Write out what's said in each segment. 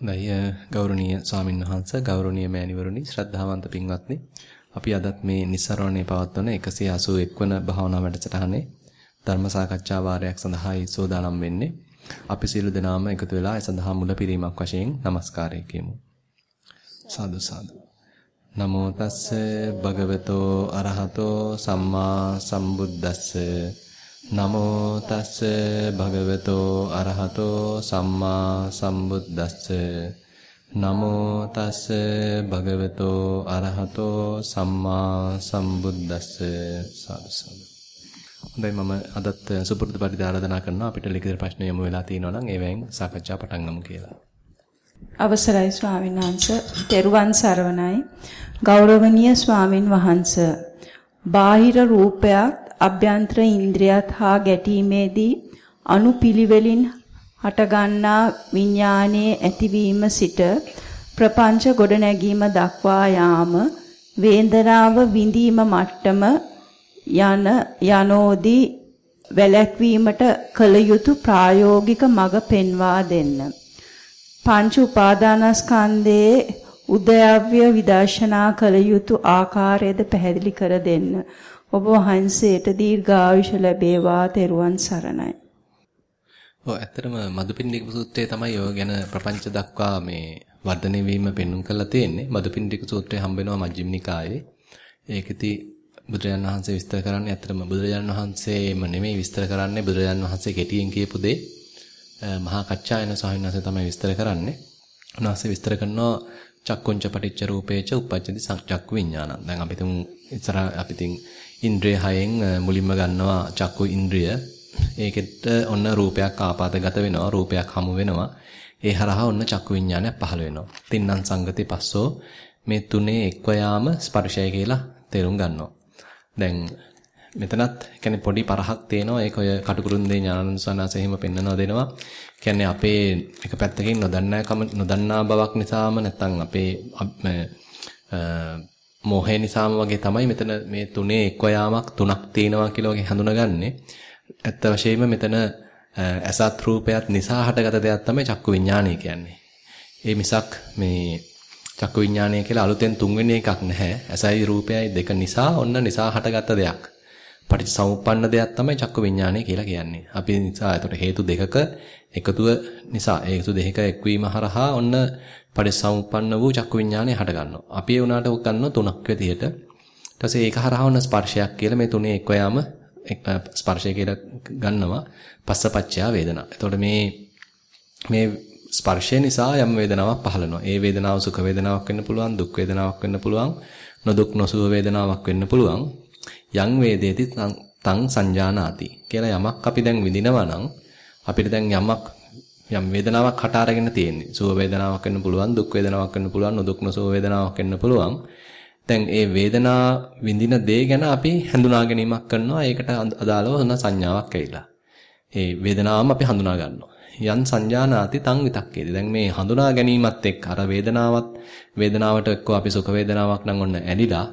හොඳයි ගෞරවනීය ස්වාමීන් වහන්සේ ගෞරවනීය මෑණිවරුනි ශ්‍රද්ධාවන්ත පින්වත්නි. අපි අදත් මේ නිස්සරණේ පවත්වන 181 වන භාවනා වැඩසටහනේ ධර්ම සාකච්ඡා වාරයක් සඳහායි සෝදානම් වෙන්නේ. අපි සියලු දෙනාම එකතු වෙලා ඒ සඳහා මුලපිරීමක් වශයෙන් নমස්කාරය කියමු. සාදු සාදු. නමෝ තස්ස භගවතෝ අරහතෝ සම්මා සම්බුද්දස්ස. නමෝ තස්ස භගවතෝ අරහතෝ සම්මා සම්බුද්දස්ස. නමෝ තස්ස භගවතෝ අරහතෝ සම්මා සම්බුද්දස්ස. සාදු සාදු. හොඳයි මම අදත් සුපුරුදු පරිදි ආරාධනා කරනවා. අපිට ලිඛිත ප්‍රශ්න යමු වෙලා තියෙනවා නම් ඒවෙන් සාකච්ඡා පටන් ගමු කියලා. අවසරයි ස්වාමීන් වහන්සේ. තෙරුවන් සරණයි. ගෞරවනීය ස්වාමින් වහන්සේ. බාහිර රූපයක් අභ්‍යන්තර ඉන්ද්‍රියත් හා ගැටීමේදී අනුපිළිවෙලින් හටගන්නා විඥානයේ ඇතිවීම සිට ප්‍රපංච ගොඩනැගීම දක්වා යාම වේදනාව විඳීම මට්ටම යන යනෝදී වැළැක්වීමට කල යුතු ප්‍රායෝගික මඟ පෙන්වා දෙන්න. පංච උපාදානස්කන්ධයේ උදයව්‍ය විදර්ශනා කළ යුතු ආකාරයද පැහැදිලි කර දෙන්න. ඔබ වහන්සේට දීර්ඝායුෂ ලැබේවා තෙරුවන් සරණයි. ඔව් ඇත්තටම මදුපිණ්ඩික සූත්‍රයේ තමයි ඔය ගැන ප්‍රපංච දක්වා මේ වර්ධනය වීම පෙන්눔 කරලා තියෙන්නේ. මදුපිණ්ඩික සූත්‍රය හම්බ වෙනවා මජ්ක්‍ධිම නිකායේ. ඒකෙති බුදුරජාණන් වහන්සේ විස්තර කරන්නේ ඇත්තටම බුදුරජාණන් වහන්සේම නෙමෙයි විස්තර කරන්නේ බුදුරජාණන් වහන්සේ කෙටියෙන් කියපු දේ මහා කච්චායන ස්වාමීන් වහන්සේ තමයි විස්තර කරන්නේ. උන්වහන්සේ විස්තර කරනවා චක්කුංච පටිච්ච රූපේච උප්පජ්ජති චක්කු විඥානං. දැන් අපි තුන් ඉස්සර අපි තින් ඉන්ද්‍රිය හයෙන් මුලින්ම ගන්නවා චක්කු ඉන්ද්‍රිය. ඒකෙත් ඔන්න රූපයක් ආපාතගත වෙනවා, රූපයක් හමු වෙනවා. ඒ හරහා ඔන්න චක්කු විඥානයක් පහළ වෙනවා. තින්නම් සංගති පස්සෝ මේ තුනේ එක්ව යාම ස්පර්ශය කියලා තේරුම් ගන්නවා. දැන් මෙතනත් කියන්නේ පොඩි පරහක් තේනවා ඒක ඔය කටුකුරුන්දේ ඥානනුසනාස එහෙම පෙන්නනවා දෙනවා. කියන්නේ අපේ එක පැත්තකින් නොදන්නාකම නොදන්නා බවක් නිසාම නැත්නම් අපේ මෝහය නිසාම වගේ තමයි මෙතන මේ තුනේ එක්ව යාමක් තුනක් තියෙනවා කියලා වගේ හඳුනගන්නේ. ඇත්ත වශයෙන්ම මෙතන අසත් රූපයත් නිසා හටගත දෙයක් තමයි චක්කු විඥානය කියන්නේ. ඒ මිසක් මේ චක්කු විඥානය කියලා අලුතෙන් තුන්වෙනි එකක් නැහැ. ඇසයි රූපයයි දෙක නිසා ඔන්න නිසා හටගත දෙයක්. පටිච්චසමුප්පන්න දෙයක් තමයි චක්කු විඥානය කියලා කියන්නේ. අපි නිසා ඒතකොට හේතු දෙකක එකතුව නිසා ඒ හේතු දෙකක එක්වීම හරහා ඔන්න පරිසම්පන්න වූ චක්කු විඥානය හට ගන්නවා. අපි ඒ උනාට ගන්නවා තුනක් විදිහට. ඊට පස්සේ ඒක හරහා ඔන්න ස්පර්ශයක් කියලා මේ තුනේ එක්ව යාම ස්පර්ශය කියලා ගන්නවා. පස්සපච්චයා වේදනා. එතකොට මේ මේ ස්පර්ශය නිසා යම් වේදනාවක් පහළනවා. ඒ වේදනාව සුඛ වේදනාවක් වෙන්න පුළුවන්, දුක් වේදනාවක් වෙන්න පුළුවන්, නොදුක් නොසුව වේදනාවක් වෙන්න පුළුවන්. යං වේදේති තං සංජානාති කියලා යමක් අපි දැන් විඳිනවා නම් අපිට දැන් යමක් යම් වේදනාවක් හට අරගෙන තියෙන්නේ. සුව වේදනාවක් වෙන්න පුළුවන්, දුක් වේදනාවක් වෙන්න පුළුවන්, නොදුක් නොසුව වේදනාවක් වෙන්න පුළුවන්. දැන් ඒ වේදනා විඳින දේ ගැන අපි හඳුනා ගැනීමක් කරනවා. ඒකට අදාළව හොන සංඥාවක් ඇවිලා. ඒ වේදනාවම අපි හඳුනා ගන්නවා. යන් සංජානාති තං විතක්කේදී. දැන් මේ හඳුනා ගැනීමත් එක්ක අර වේදනාවත් වේදනාවට එක්ක අපි සුඛ වේදනාවක් නම් ඔන්න ඇලිලා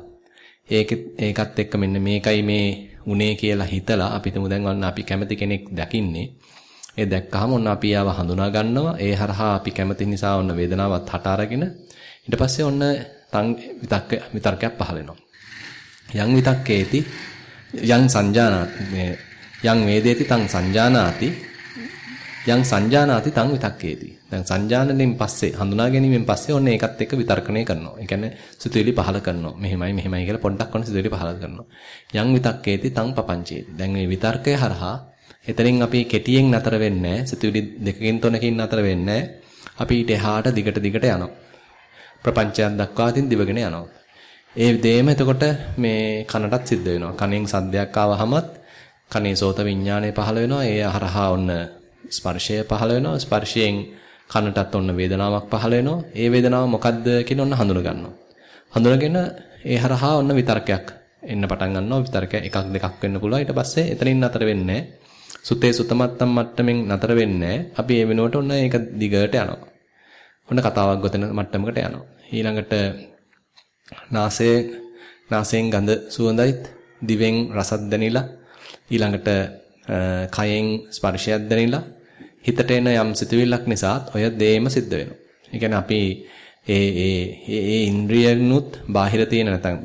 ඒක ඒකත් එක්ක මෙන්න මේකයි මේ උනේ කියලා හිතලා අපි තුමු දැන් ඔන්න අපි කැමති කෙනෙක් දකින්නේ ඒ දැක්කහම ඔන්න අපි ආව හඳුනා ගන්නවා. ඒ හරහා අපි කැමති නිසා ඔන්න වේදනාවත් හට අරගෙන ඊට පස්සේ ඔන්න තං විතක්ක විතර්කයක් පහල වෙනවා. යං විතක්කේති යං සංජානාති මේ යං වේදේති තං සංජානාති යං සංජානාති තං විතක්කේති. දැන් සංජානනයෙන් පස්සේ හඳුනා ගැනීමෙන් පස්සේ ඔන්න ඒකත් එක්ක විතර්කණය කරනවා. ඒ කියන්නේ සිතුවිලි පහල කරනවා. මෙහෙමයි මෙහෙමයි කියලා පොඩ්ඩක් ඔන්න සිතුවිලි පහල කරනවා. යං විතක්කේති තං පපංචේති. දැන් මේ විතර්කය හරහා එතනින් අපි කෙටියෙන් නතර වෙන්නේ සිතුවිලි දෙකකින් තුනකින් නතර වෙන්නේ අපි ඊට එහාට දිගට දිගට යනවා. ප්‍රපංචයන් දක්වා තින් දිවගෙන යනවා. ඒ දෙයම එතකොට මේ කනටත් සිද්ධ වෙනවා. කනෙන් සද්දයක් ආවහමත් කනේ සෝත විඥානය පහළ වෙනවා. ඒ හරහා ඔන්න ස්පර්ශය පහළ වෙනවා. ස්පර්ශයෙන් කනටත් ඔන්න වේදනාවක් පහළ වෙනවා. ඒ වේදනාව මොකද්ද කියන ඔන්න හඳුන ගන්නවා. හඳුනගෙන ඒ හරහා ඔන්න විතර්කයක් එන්න පටන් ගන්නවා. විතර්ක එකක් දෙකක් වෙන්න පුළුවන්. ඊට පස්සේ එතනින් නතර වෙන්නේ සුතේ සුතමත්තම් මට්ටමින් නතර වෙන්නේ අපි ඒ වෙනුවට ඔන්න ඒක දිගට යනවා. ඔන්න කතාවක් ගොතන මට්ටමකට යනවා. ඊළඟට නාසයේ නාසයෙන් ගඳ සුවඳයිත් දිවෙන් රසත් දැනිලා ඊළඟට කයෙන් ස්පර්ශයක් දැනිලා හිතට එන යම් සිතුවිල්ලක් නිසාත් ඔය දේම සිද්ධ වෙනවා. ඒ කියන්නේ අපි ඒ ඒ ඒ ඉන්ද්‍රියනුත් බාහිර තියෙන නැත්නම්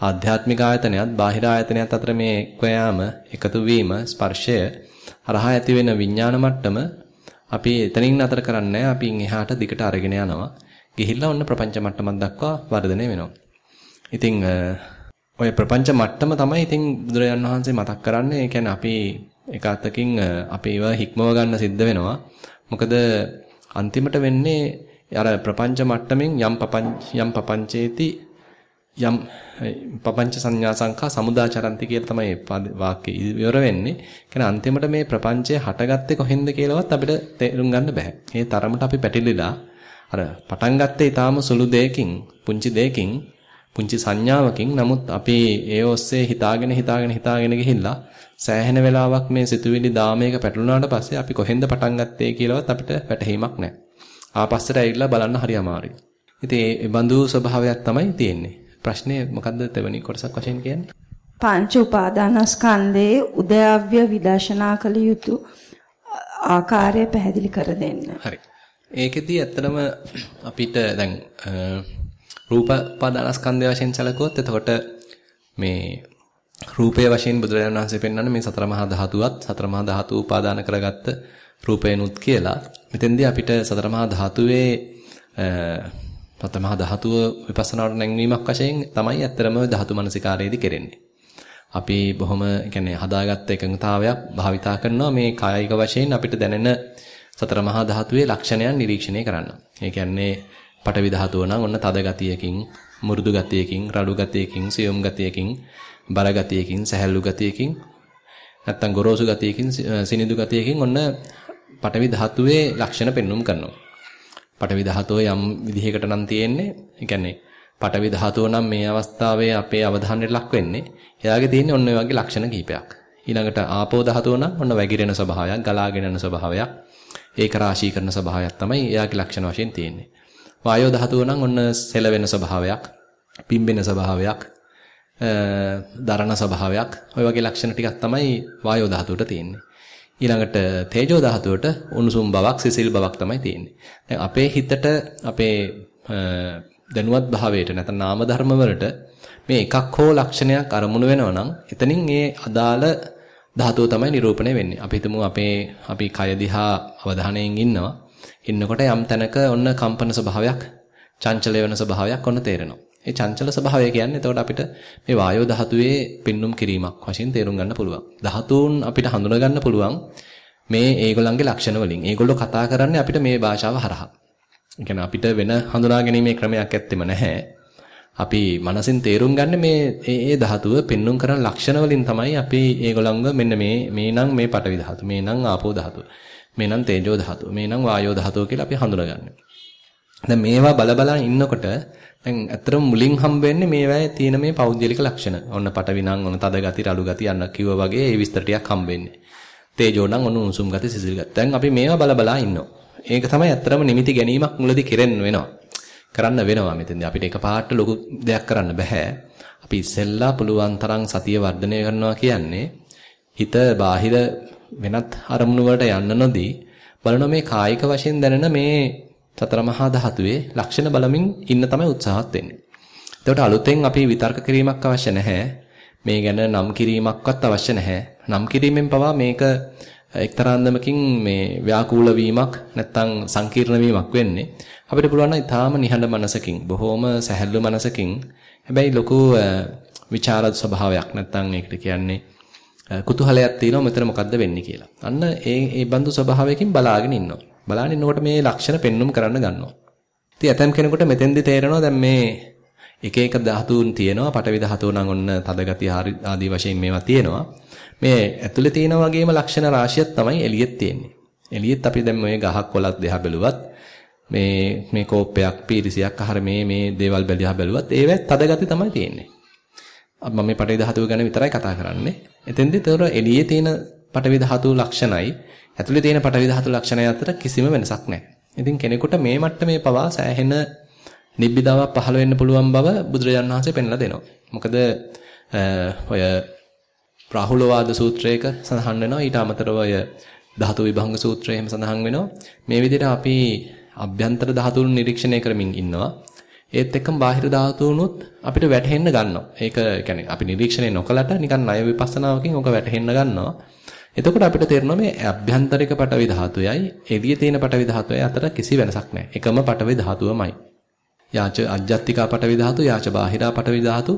ආධ්‍යාත්මික ආයතනයත් බාහිර ආයතනයත් අතර මේ එක්වෑම එකතු වීම ස්පර්ශය හරහා ඇති වෙන විඥාන මට්ටම අපි එතනින් නතර කරන්නේ අපි එහාට දිගට අරගෙන යනවා. ගිහිල්ලා ඔන්න ප්‍රපංච මට්ටමක් දක්වා වර්ධනය වෙනවා. ඉතින් ඔය ප්‍රපංච මට්ටම තමයි ඉතින් බුදුරජාන් වහන්සේ මතක් කරන්නේ. ඒ කියන්නේ අපි එක අතකින් අපි ඒවා හික්මව ගන්න සිද්ධ වෙනවා. මොකද අන්තිමට වෙන්නේ අර ප්‍රපංච මට්ටමින් යම් පපංච යම් පපංචේති යම් පපංච සංඥා සංඛා සමුදාචරಂತಿ කියලා තමයි වාක්‍යය ඉවර වෙන්නේ. කියන්නේ අන්තිමට මේ ප්‍රපංචය හටගත්තේ කොහෙන්ද කියලාවත් අපිට තේරුම් ගන්න බෑ. ඒ තරමට අපි පැටලිලා අර පටන් ගත්තේ ඊටාම සුළු දෙයකින්, පුංචි දෙයකින්, පුංචි සංඥාවකින්. නමුත් අපි ඒ ඔස්සේ හිතාගෙන හිතාගෙන හිතාගෙන ගිහිල්ලා සෑහෙන වෙලාවක් මේ සිතුවිලි දාමයක පැටලුණාට පස්සේ අපි කොහෙන්ද පටන් ගත්තේ කියලාවත් අපිට වැටහීමක් නැහැ. ආපස්සට ඇවිල්ලා බලන්න හරි අමාරුයි. ඉතින් ඒ බඳු ස්වභාවයක් තමයි තියෙන්නේ. ප්‍රශ්නේ මොකද්ද තෙවනි කොටසක් වශයෙන් කියන්නේ? පංච උපාදානස්කන්ධයේ උදයව්‍ය විදර්ශනා කළ යුතු ආකාරය පැහැදිලි කර දෙන්න. හරි. ඒකෙදී ඇත්තටම අපිට දැන් රූප උපාදානස්කන්ධය වශයෙන් සැලකුවොත් එතකොට මේ රූපය වශයෙන් බුදුරජාණන් වහන්සේ පෙන්වන්නේ මේ සතර මහා ධාතුවත් සතර මහා ධාතු උපාදාන කරගත්ත රූපේනුත් කියලා. මෙතෙන්දී අපිට සතර මහා ධාතුවේ ප්‍රථම ධාතුව විපස්සනාවට නැංවීමක් වශයෙන් තමයි ඇත්තරම ධාතු මනසිකාරයේදී කෙරෙන්නේ. අපි බොහොම කියන්නේ හදාගත්ත එකඟතාවයක් භාවිතා කරනවා මේ කායික වශයෙන් අපිට දැනෙන සතර මහා ධාතුවේ ලක්ෂණයන් නිරීක්ෂණය කරන්න. ඒ කියන්නේ පටවි ධාතුව නම් ඔන්න තද ගතියකින්, මුරුදු ගතියකින්, රළු ගතියකින්, සියුම් ගතියකින්, බර ගතියකින්, සැහැල්ලු ගතියකින්, නැත්තම් ගොරෝසු ගතියකින්, සිනිඳු ගතියකින් ඔන්න පටවි ධාතුවේ ලක්ෂණ පෙන්눔 කරනවා. පටවි ධාතුව යම් විදිහකට නම් තියෙන්නේ. ඒ කියන්නේ පටවි ධාතුව නම් මේ අවස්ථාවේ අපේ අවධානයට ලක් වෙන්නේ. එයාගේ තියෙන්නේ ඔන්න ඔය වගේ ලක්ෂණ කිහිපයක්. ඊළඟට ආපෝ ධාතුව නම් ඔන්න වැగిරෙන ස්වභාවයක්, ගලාගෙන යන ස්වභාවයක්, ඒක රාශී කරන ස්වභාවයක් තමයි එයාගේ ලක්ෂණ වශයෙන් තියෙන්නේ. වායෝ ධාතුව නම් ඔන්න සෙලවෙන ස්වභාවයක්, පිම්බෙන ස්වභාවයක්, දරණ ස්වභාවයක්, ඔය වගේ ලක්ෂණ ටිකක් තමයි වායෝ ධාතුවට තියෙන්නේ. ඊළඟට තේජෝ ධාතුවට උණුසුම් බවක් සිසිල් බවක් තමයි තියෙන්නේ. දැන් අපේ හිතට අපේ දැනුවත් භාවයට නැත්නම් නාම ධර්ම වලට මේ එකක් හෝ ලක්ෂණයක් අරමුණු වෙනවා නම් එතනින් ඒ අදාළ ධාතුව තමයි නිරූපණය වෙන්නේ. අපි හිතමු අපේ අපි කය දිහා අවධානයෙන් ඉන්නවා. ඉන්නකොට යම් තැනක ඔන්න කම්පන ස්වභාවයක්, චංචල වෙන ස්වභාවයක් ඔන්න තේරෙනවා. ඒ චංචල ස්වභාවය කියන්නේ එතකොට අපිට මේ වායෝ ධාතුවේ පින්නුම් කිරීමක් වශයෙන් තේරුම් ගන්න පුළුවන්. ධාතුන් අපිට හඳුනා ගන්න පුළුවන් මේ ඒගොල්ලන්ගේ ලක්ෂණ වලින්. ඒගොල්ලෝ කතා කරන්නේ අපිට මේ භාෂාව හරහා. ඒ අපිට වෙන හඳුනා ගැනීමේ ක්‍රමයක් ඇත්තෙම නැහැ. අපි මනසින් තේරුම් ගන්න මේ ඒ ඒ ධාතුව පෙන්눔 කරන ලක්ෂණ වලින් තමයි අපි ඒගොල්ලන්ව මෙන්න මේ මේ නම් මේ පටවි ධාතු, මේ නම් ආපෝ ධාතු, මේ නම් තේජෝ ධාතු, මේ නම් වායෝ ධාතුව කියලා අපි හඳුනගන්නේ. දැන් මේවා බල බල ඉන්නකොට දැන් ඇත්තටම මුලින් හම්බ වෙන්නේ මේවායේ තියෙන මේ පෞද්ගලික ලක්ෂණ. ඔන්න පටවිනම් ඔන්න තද ගති, රළු ගති යන්න කිව්වා වගේ ඒ විස්තර ටිකක් හම්බ වෙන්නේ. තේජෝ නම් ඔන්න උණුසුම් ගති, සිසිල් ගති. දැන් අපි මේවා බල බලා ඉන්නවා. ඒක තමයි ඇත්තටම නිමිති ගැනීමක් මුලදී කෙරෙන්න වෙනවා. කරන්න වෙනවා මෙතෙන්දී. අපිට එකපාරට ලොකු දෙයක් කරන්න බෑ. අපි ඉස්සෙල්ලා පුළුවන් තරම් සතිය වර්ධනය කරනවා කියන්නේ හිත බාහිර වෙනත් අරමුණු වලට යන්න නොදී බලන මේ කායික වශයෙන් දැනෙන මේ සතර මහා ධාතුවේ ලක්ෂණ බලමින් ඉන්න තමයි උත්සාහත් වෙන්නේ. එතකොට අලුතෙන් අපි විතර්ක කිරීමක් අවශ්‍ය නැහැ. මේ ගැන නම් කිරීමක්වත් අවශ්‍ය නැහැ. නම් කිරීමෙන් පවා මේක එක්තරාන්දමකින් මේ ව්‍යාකූල වීමක් නැත්තම් සංකීර්ණ වීමක් වෙන්නේ. අපිට පුළුවන් නම් ඊටාම නිහඬ මනසකින්, බොහොම සැහැල්ලු මනසකින් හැබැයි ලොකු විචාරද ස්වභාවයක් නැත්තම් ඒකට කියන්නේ කුතුහලයක් තියෙනවා මෙතන මොකද්ද වෙන්නේ කියලා. අන්න ඒ ඒ බඳු ස්වභාවයකින් බලාගෙන ඉන්නවා. බලාගෙන ඉන්නකොට මේ ලක්ෂණ පෙන්눔 කරන්න ගන්නවා. ඉතින් ඇතම් කෙනෙකුට මෙතෙන්දි තේරෙනවා දැන් මේ එක එක ධාතුන් තියෙනවා. පටවි ධාතුව නම් ඔන්න තද ගතිය ආදී වශයෙන් මේවා තියෙනවා. මේ ඇතුලේ තියෙන වගේම ලක්ෂණ රාශියක් තමයි එළියෙත් තියෙන්නේ. එළියෙත් අපි දැන් මේ ගහක් කොලක් දෙහා බැලුවත් මේ මේ කෝප්පයක් පීරිසියක් අහර මේ මේ දේවල් බැලියා බැලුවත් ඒවත් තද ගති තමයි තියෙන්නේ. මම මේ පටවි ධාතුව ගැන විතරයි කතා කරන්නේ. එතෙන්දී තොර එළියේ තියෙන පටවි ධාතු ලක්ෂණයි ඇතුලේ තියෙන පටවි ධාතු ලක්ෂණය අතර කිසිම වෙනසක් නැහැ. ඉතින් කෙනෙකුට මේ මට්ටමේ පවා සෑහෙන නිබ්බිදාවක් පහළ වෙන්න පුළුවන් බව බුදුරජාණන් වහන්සේ පෙන්ලා දෙනවා. මොකද ඔය රාහුලවාද සූත්‍රයක සඳහන් වෙනවා ඊට අමතරව ඔය ධාතු විභංග සූත්‍රය එහෙම සඳහන් වෙනවා. මේ විදිහට අපි අභ්‍යන්තර ධාතුන් නිරීක්ෂණය කරමින් ඉන්නවා. ඒත් එක්කම බාහිර ධාතුනුත් අපිට වැටහෙන්න ගන්නවා. ඒක කියන්නේ අපි නිරීක්ෂණය නොකලට නිකන් ණය විපස්සනාවකින් ඔක වැටහෙන්න ගන්නවා. එතකොට අපිට තේරෙනවා මේ අභ්‍යන්තරික පටවි ධාතුයයි එළියේ තියෙන පටවි ධාතුයයි අතර කිසි වෙනසක් නැහැ. එකම පටවි ධාතුවමයි. යාච අජ්ජත්තිකා පටවි ධාතු, යාච බාහිරා පටවි ධාතු,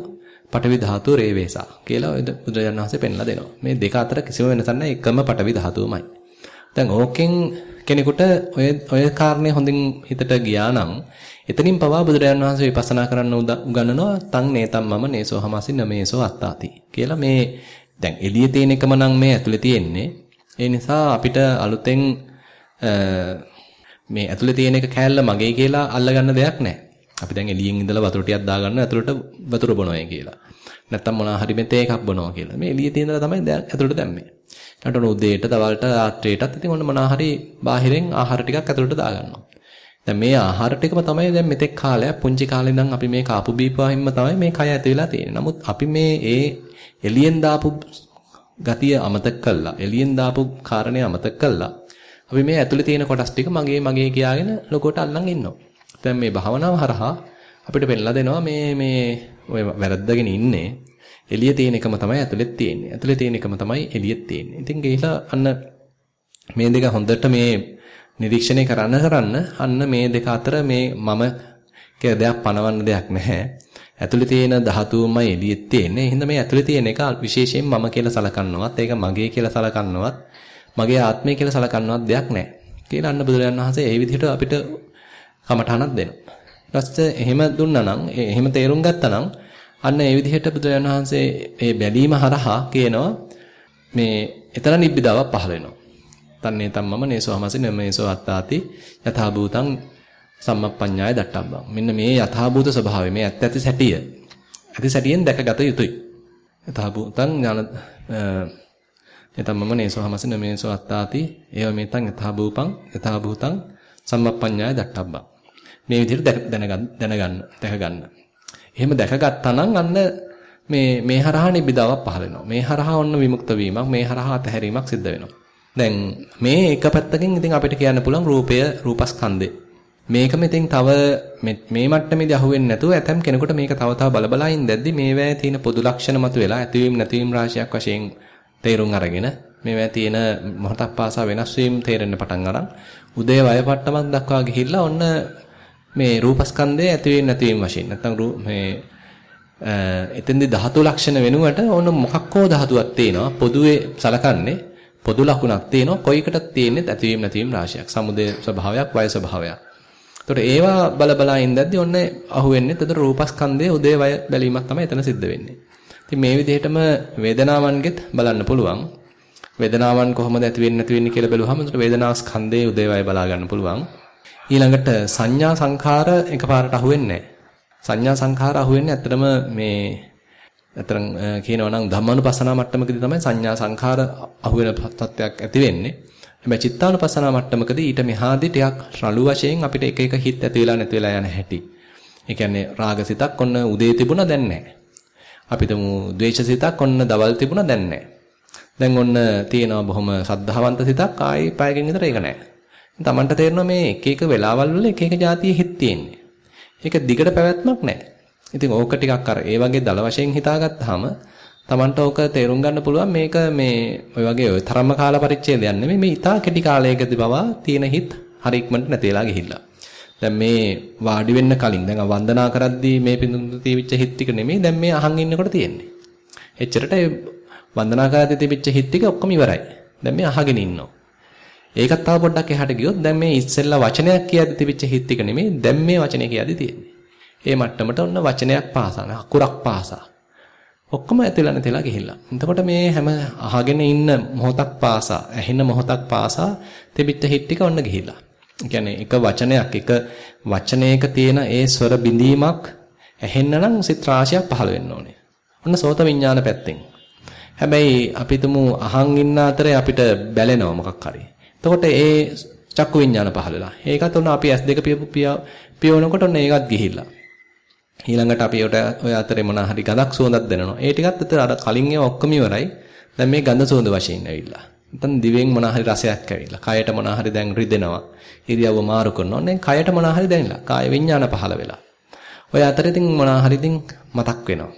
පටවි ධාතු රේවේසා කියලා ඔය බුදුරජාණන් වහන්සේ පෙන්ලා දෙනවා. මේ දෙක අතර කිසිම වෙනසක් නැහැ. එකම පටවි ධාතුවමයි. දැන් ඕකෙන් කෙනෙකුට ඔය ඔය කාරණේ හොඳින් හිතට ගියා නම් එතනින් පවා බුදුරජාණන් වහන්සේ විපස්සනා කරන්න උගන්වනවා තං නේතම් මම නේසෝ හමසින් නමේසෝ අත්තාති කියලා මේ දැන් එළියේ තියෙන එකම නම් මේ ඇතුලේ තියෙන්නේ ඒ නිසා අපිට අලුතෙන් මේ ඇතුලේ තියෙන එක කෑල්ල මගේ කියලා අල්ලගන්න දෙයක් නැහැ. අපි දැන් එළියෙන් ඉඳලා වතුර ටිකක් දාගන්න ඇතුලට වතුර බොනවයි කියලා. නැත්තම් මොනවා හරි මෙතේ එකක් බොනවා කියලා. මේ එළියේ තියෙන දලා තමයි ඇතුලට දැම්මේ. ඊට උදේට දවල්ට රාත්‍රියටත් ඉතින් ඔන්න මොනවා හරි බාහිරෙන් ආහාර ටිකක් ඇතුලට දාගන්නවා. දැන් මේ ආහාර ටිකම තමයි දැන් මෙතෙක් කාලයක් පුංචි කාලේ ඉඳන් අපි මේ කාපු බීපුවාහින්ම තමයි මේ කය ඇති වෙලා තියෙන්නේ. නමුත් අපි මේ ඒ එළියෙන් දාපු ගතිය අමතක කළා. එළියෙන් දාපු කාරණේ අමතක කළා. අපි මේ ඇතුලේ තියෙන කොටස් ටික මගේ මගේ කියාගෙන ලොකෝට අල්ලන් ඉන්නවා. දැන් මේ භාවනාව හරහා අපිට පෙන්නලා දෙනවා මේ මේ ඔය වැරද්දගෙන ඉන්නේ එළියේ තියෙන එකම තමයි ඇතුලෙත් තියෙන්නේ. ඇතුලේ තියෙන එකම තමයි එළියෙත් තියෙන්නේ. ඉතින් ගිහිලා අන්න මේ දෙක හොඳට මේ නිරීක්ෂණය කරන්න කරන්න අන්න මේ දෙක අතර මේ මම කියලා දෙයක් පනවන්න දෙයක් නැහැ. ඇතුලේ තියෙන ධාතුවමයි එළියෙත් තියෙන්නේ. එහෙනම් මේ ඇතුලේ තියෙන එක විශේෂයෙන් මම කියලා සලකන්නවත්, ඒක මගේ කියලා සලකන්නවත්, මගේ ආත්මය කියලා සලකන්නවත් දෙයක් නැහැ. කියලා අන්න බුදුරජාණන් වහන්සේ ඒ විදිහට අපිට කමඨහනක් දෙනවා. ඊට එහෙම දුන්නා නම්, එහෙම තේරුම් ගත්තා නම් අන්න ඒ විදිහට බුදුරජාණන් වහන්සේ මේ බැලීම හරහා කියනවා මේ එතන නිබ්බිදාවක් පහළ වෙනවා. තන්නේ තම්මම නේසෝ හමසි නමේසෝ අත්තාති යථා භූතං සම්මප්පඤ්ඤාය දට්ටබ්බං. මෙන්න මේ යථා භූත ස්වභාවය මේ ඇත්ත ඇති සැටිය. ඇති සැටියෙන් දැකගත යුතුයි. යථා භූතං ඥාන එතම්මම නේසෝ හමසි නමේසෝ අත්තාති ඒව මේතං යථා භූපං යථා භූතං සම්මප්පඤ්ඤාය දට්ටබ්බං. මේ විදිහට දැනගන්න දැනගන්න දැකගන්න. එහෙම දැකගත්තා නම් අන්න මේ මේ හරහා නිබ්බිදාවක් පහළ වෙනවා. මේ හරහා ඔන්න විමුක්ත වීමක්, මේ හරහා අතහැරීමක් සිද්ධ වෙනවා. දැන් මේ එක පැත්තකින් ඉතින් අපිට කියන්න පුළුවන් රූපය රූපස්කන්ධය. මේකම ඉතින් තව මේ මට්ටමේදී අහුවෙන්නේ නැතුව ඇතම් කෙනෙකුට මේක තව තව බලබලා ඉඳද්දි මේවැය තියෙන පොදු ලක්ෂණ මත වෙලා ඇතිවීම නැතිවීම රාශියක් වශයෙන් තේරුම් අරගෙන මේවැය තියෙන මොහොතක් පාසා වෙනස් වීම තේරෙන්න පටන් අරන් උදේ වය පට්ටමක් දක්වා ගිහිල්ලා ඔන්න මේ රූපස්කන්ධය ඇතිවීම නැතිවීම වශයෙන් නැත්නම් මේ එතෙන්දී ධාතු ලක්ෂණ වෙනුවට ඕන මොකක්කෝ ධාතුවක් තියෙනවා පොදුවේ සලකන්නේ පොදු ලකුණක් තියෙනවා කොයිකටත් තියෙන්නේ ඇතිවීම නැතිවීම රාශියක්. සමුදය ස්වභාවයක්, වය ස්වභාවයක්. එතකොට ඒවා බල බලා ඉඳද්දි ඔන්න අහුවෙන්නේ එතකොට රූපස්කන්ධයේ උදේ වය බැලීමක් තමයි එතන සිද්ධ වෙන්නේ. ඉතින් මේ විදිහටම වේදනාවන්ගෙත් බලන්න පුළුවන්. වේදනාවන් කොහොමද ඇති වෙන්නේ නැති වෙන්නේ කියලා බැලුවහම එතකොට වේදනා ස්කන්ධයේ උදේ වය බලා ගන්න පුළුවන්. ඊළඟට සංඥා සංඛාර එකපාරට අහුවෙන්නේ නැහැ. සංඥා සංඛාර අහුවෙන්නේ ඇත්තටම මේ නැත්නම් කියනවා නම් ධම්මානුපස්සනා මට්ටමකදී තමයි සංඥා සංඛාර අහුවෙන තත්ත්වයක් ඇති වෙන්නේ. හැබැයි චිත්තානුපස්සනා මට්ටමකදී ඊට මෙහාදී ටිකක් රළු වශයෙන් අපිට එක එක හිත් ඇති වෙලා නැති වෙලා යන හැටි. ඒ කියන්නේ රාගසිතක් ඔන්න උදේ තිබුණා දැන් නැහැ. අපිටම ද්වේෂසිතක් ඔන්න දවල් තිබුණා දැන් නැහැ. දැන් ඔන්න තියෙනවා බොහොම සද්ධාවන්ත සිතක් ආයි පැයකින් විතර ඒක නැහැ. තමන්ට තේරෙනවා මේ එක එක වෙලාවල් වල එක එක જાතිය හිත් තියෙන්නේ. ඒක දිගට පැවැත්මක් නැහැ. ඉතින් ඕක ටිකක් අර ඒ වගේ දල වශයෙන් හිතාගත්තාම Tamanට ඕක තේරුම් ගන්න පුළුවන් මේක මේ ඔය වගේ ඔය තරම්ම කාල පරිච්ඡේදයක් නෙමෙයි මේ ඉතා කෙටි කාලයකදී පවා තියෙන හිත් හරි ඉක්මනට නැතිලා ගිහිල්ලා. දැන් මේ වාඩි වෙන්න කලින් දැන් වන්දනා කරද්දී මේ පිඳුතු තිබිච්ච හිත් ටික නෙමෙයි දැන් මේ අහන් ඉන්නකොට තියෙන්නේ. එච්චරට ඒ වන්දනා කරද්දී තිබිච්ච හිත් ටික ඔක්කොම ඉවරයි. දැන් මේ අහගෙන ඉන්නවා. ඒකත් තව පොඩ්ඩක් එහාට ගියොත් දැන් මේ ඉස්සෙල්ලා වචනයක් කියද්දී තිබිච්ච හිත් ටික නෙමෙයි දැන් මේ වචනේ කියද්දී තියෙන්නේ. ඒ මට්ටමට ඔන්න වචනයක් පාසා අකුරක් පාසා ඔක්කොම ඇතිලා නැතිලා ගිහිල්ලා. එතකොට මේ හැම අහගෙන ඉන්න මොහොතක් පාසා, ඇහෙන මොහොතක් පාසා තිබිච්ච හිත් ටික ඔන්න ගිහිල්ලා. කියන්නේ එක වචනයක් එක වචනයක තියෙන ඒ ස්වර බිඳීමක් ඇහෙන්න නම් සිත් රාශියක් පහළ වෙන්න ඕනේ. ඔන්න සෝත විඥාන පැත්තෙන්. හැබැයි අපි තුමු අහන් ඉන්න අතරේ අපිට බැලෙනවා මොකක් හරි. එතකොට ඒ චක්කු විඥාන පහළ වෙලා. ඒකත් ඔන්න අපි S2 පියවනකොට ඔන්න ඒකත් ගිහිල්ලා. ඊළඟට අපි ඔය අතරේ මොනවා හරි ගඳක් සුවඳක් දැනෙනවා. ඒ ටිකත් අතර අර කලින් ඒවා ඔක්කොම ඉවරයි. දැන් මේ ගඳ සුවඳ වශයෙන් ඇවිල්ලා. නැත්නම් දිවෙන් මොනවා හරි රසයක් ඇවිල්ලා. කයට මොනවා හරි දැන් රිදෙනවා. ඉරියව්ව මාරු කරනවා. දැන් කයට මොනවා හරි දැනෙලා. කාය විඥාන පහළ වෙලා. ඔය අතරේ ඉතින් මොනවා හරි ඉතින් මතක් වෙනවා.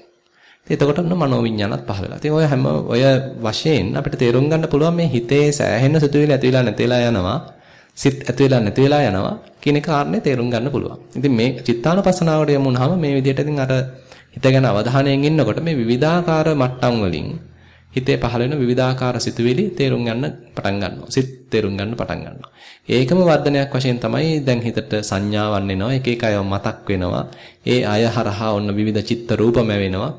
ඉතින් එතකොට ඔන්න මනෝ විඥානත් පහළ වෙලා. ඉතින් ඔය හැම ඔය වශයෙන් අපිට තේරුම් ගන්න පුළුවන් මේ හිතේ සෑහෙන සිතුවිලි ඇති වෙලා නැති වෙලා යනවා. සිත් ඇති වෙලා නැති වෙලා යනවා කියන කාරණේ තේරුම් ගන්න පුළුවන්. ඉතින් මේ චිත්තානුපස්සනාවට යමුනහම මේ විදිහට ඉතින් අර හිත ගැන අවධානයෙන් ඉන්නකොට මේ විවිධාකාර මට්ටම් වලින් හිතේ පහළ වෙන විවිධාකාර සිතුවිලි තේරුම් ගන්න පටන් ගන්නවා. සිත් තේරුම් ගන්න පටන් ගන්නවා. ඒකම වර්ධනයක් වශයෙන් තමයි දැන් හිතට සංඥාවන් එනවා. එක එක අය මතක් වෙනවා. ඒ අය හරහා ඔන්න විවිධ චිත්ත රූපම වෙනවා.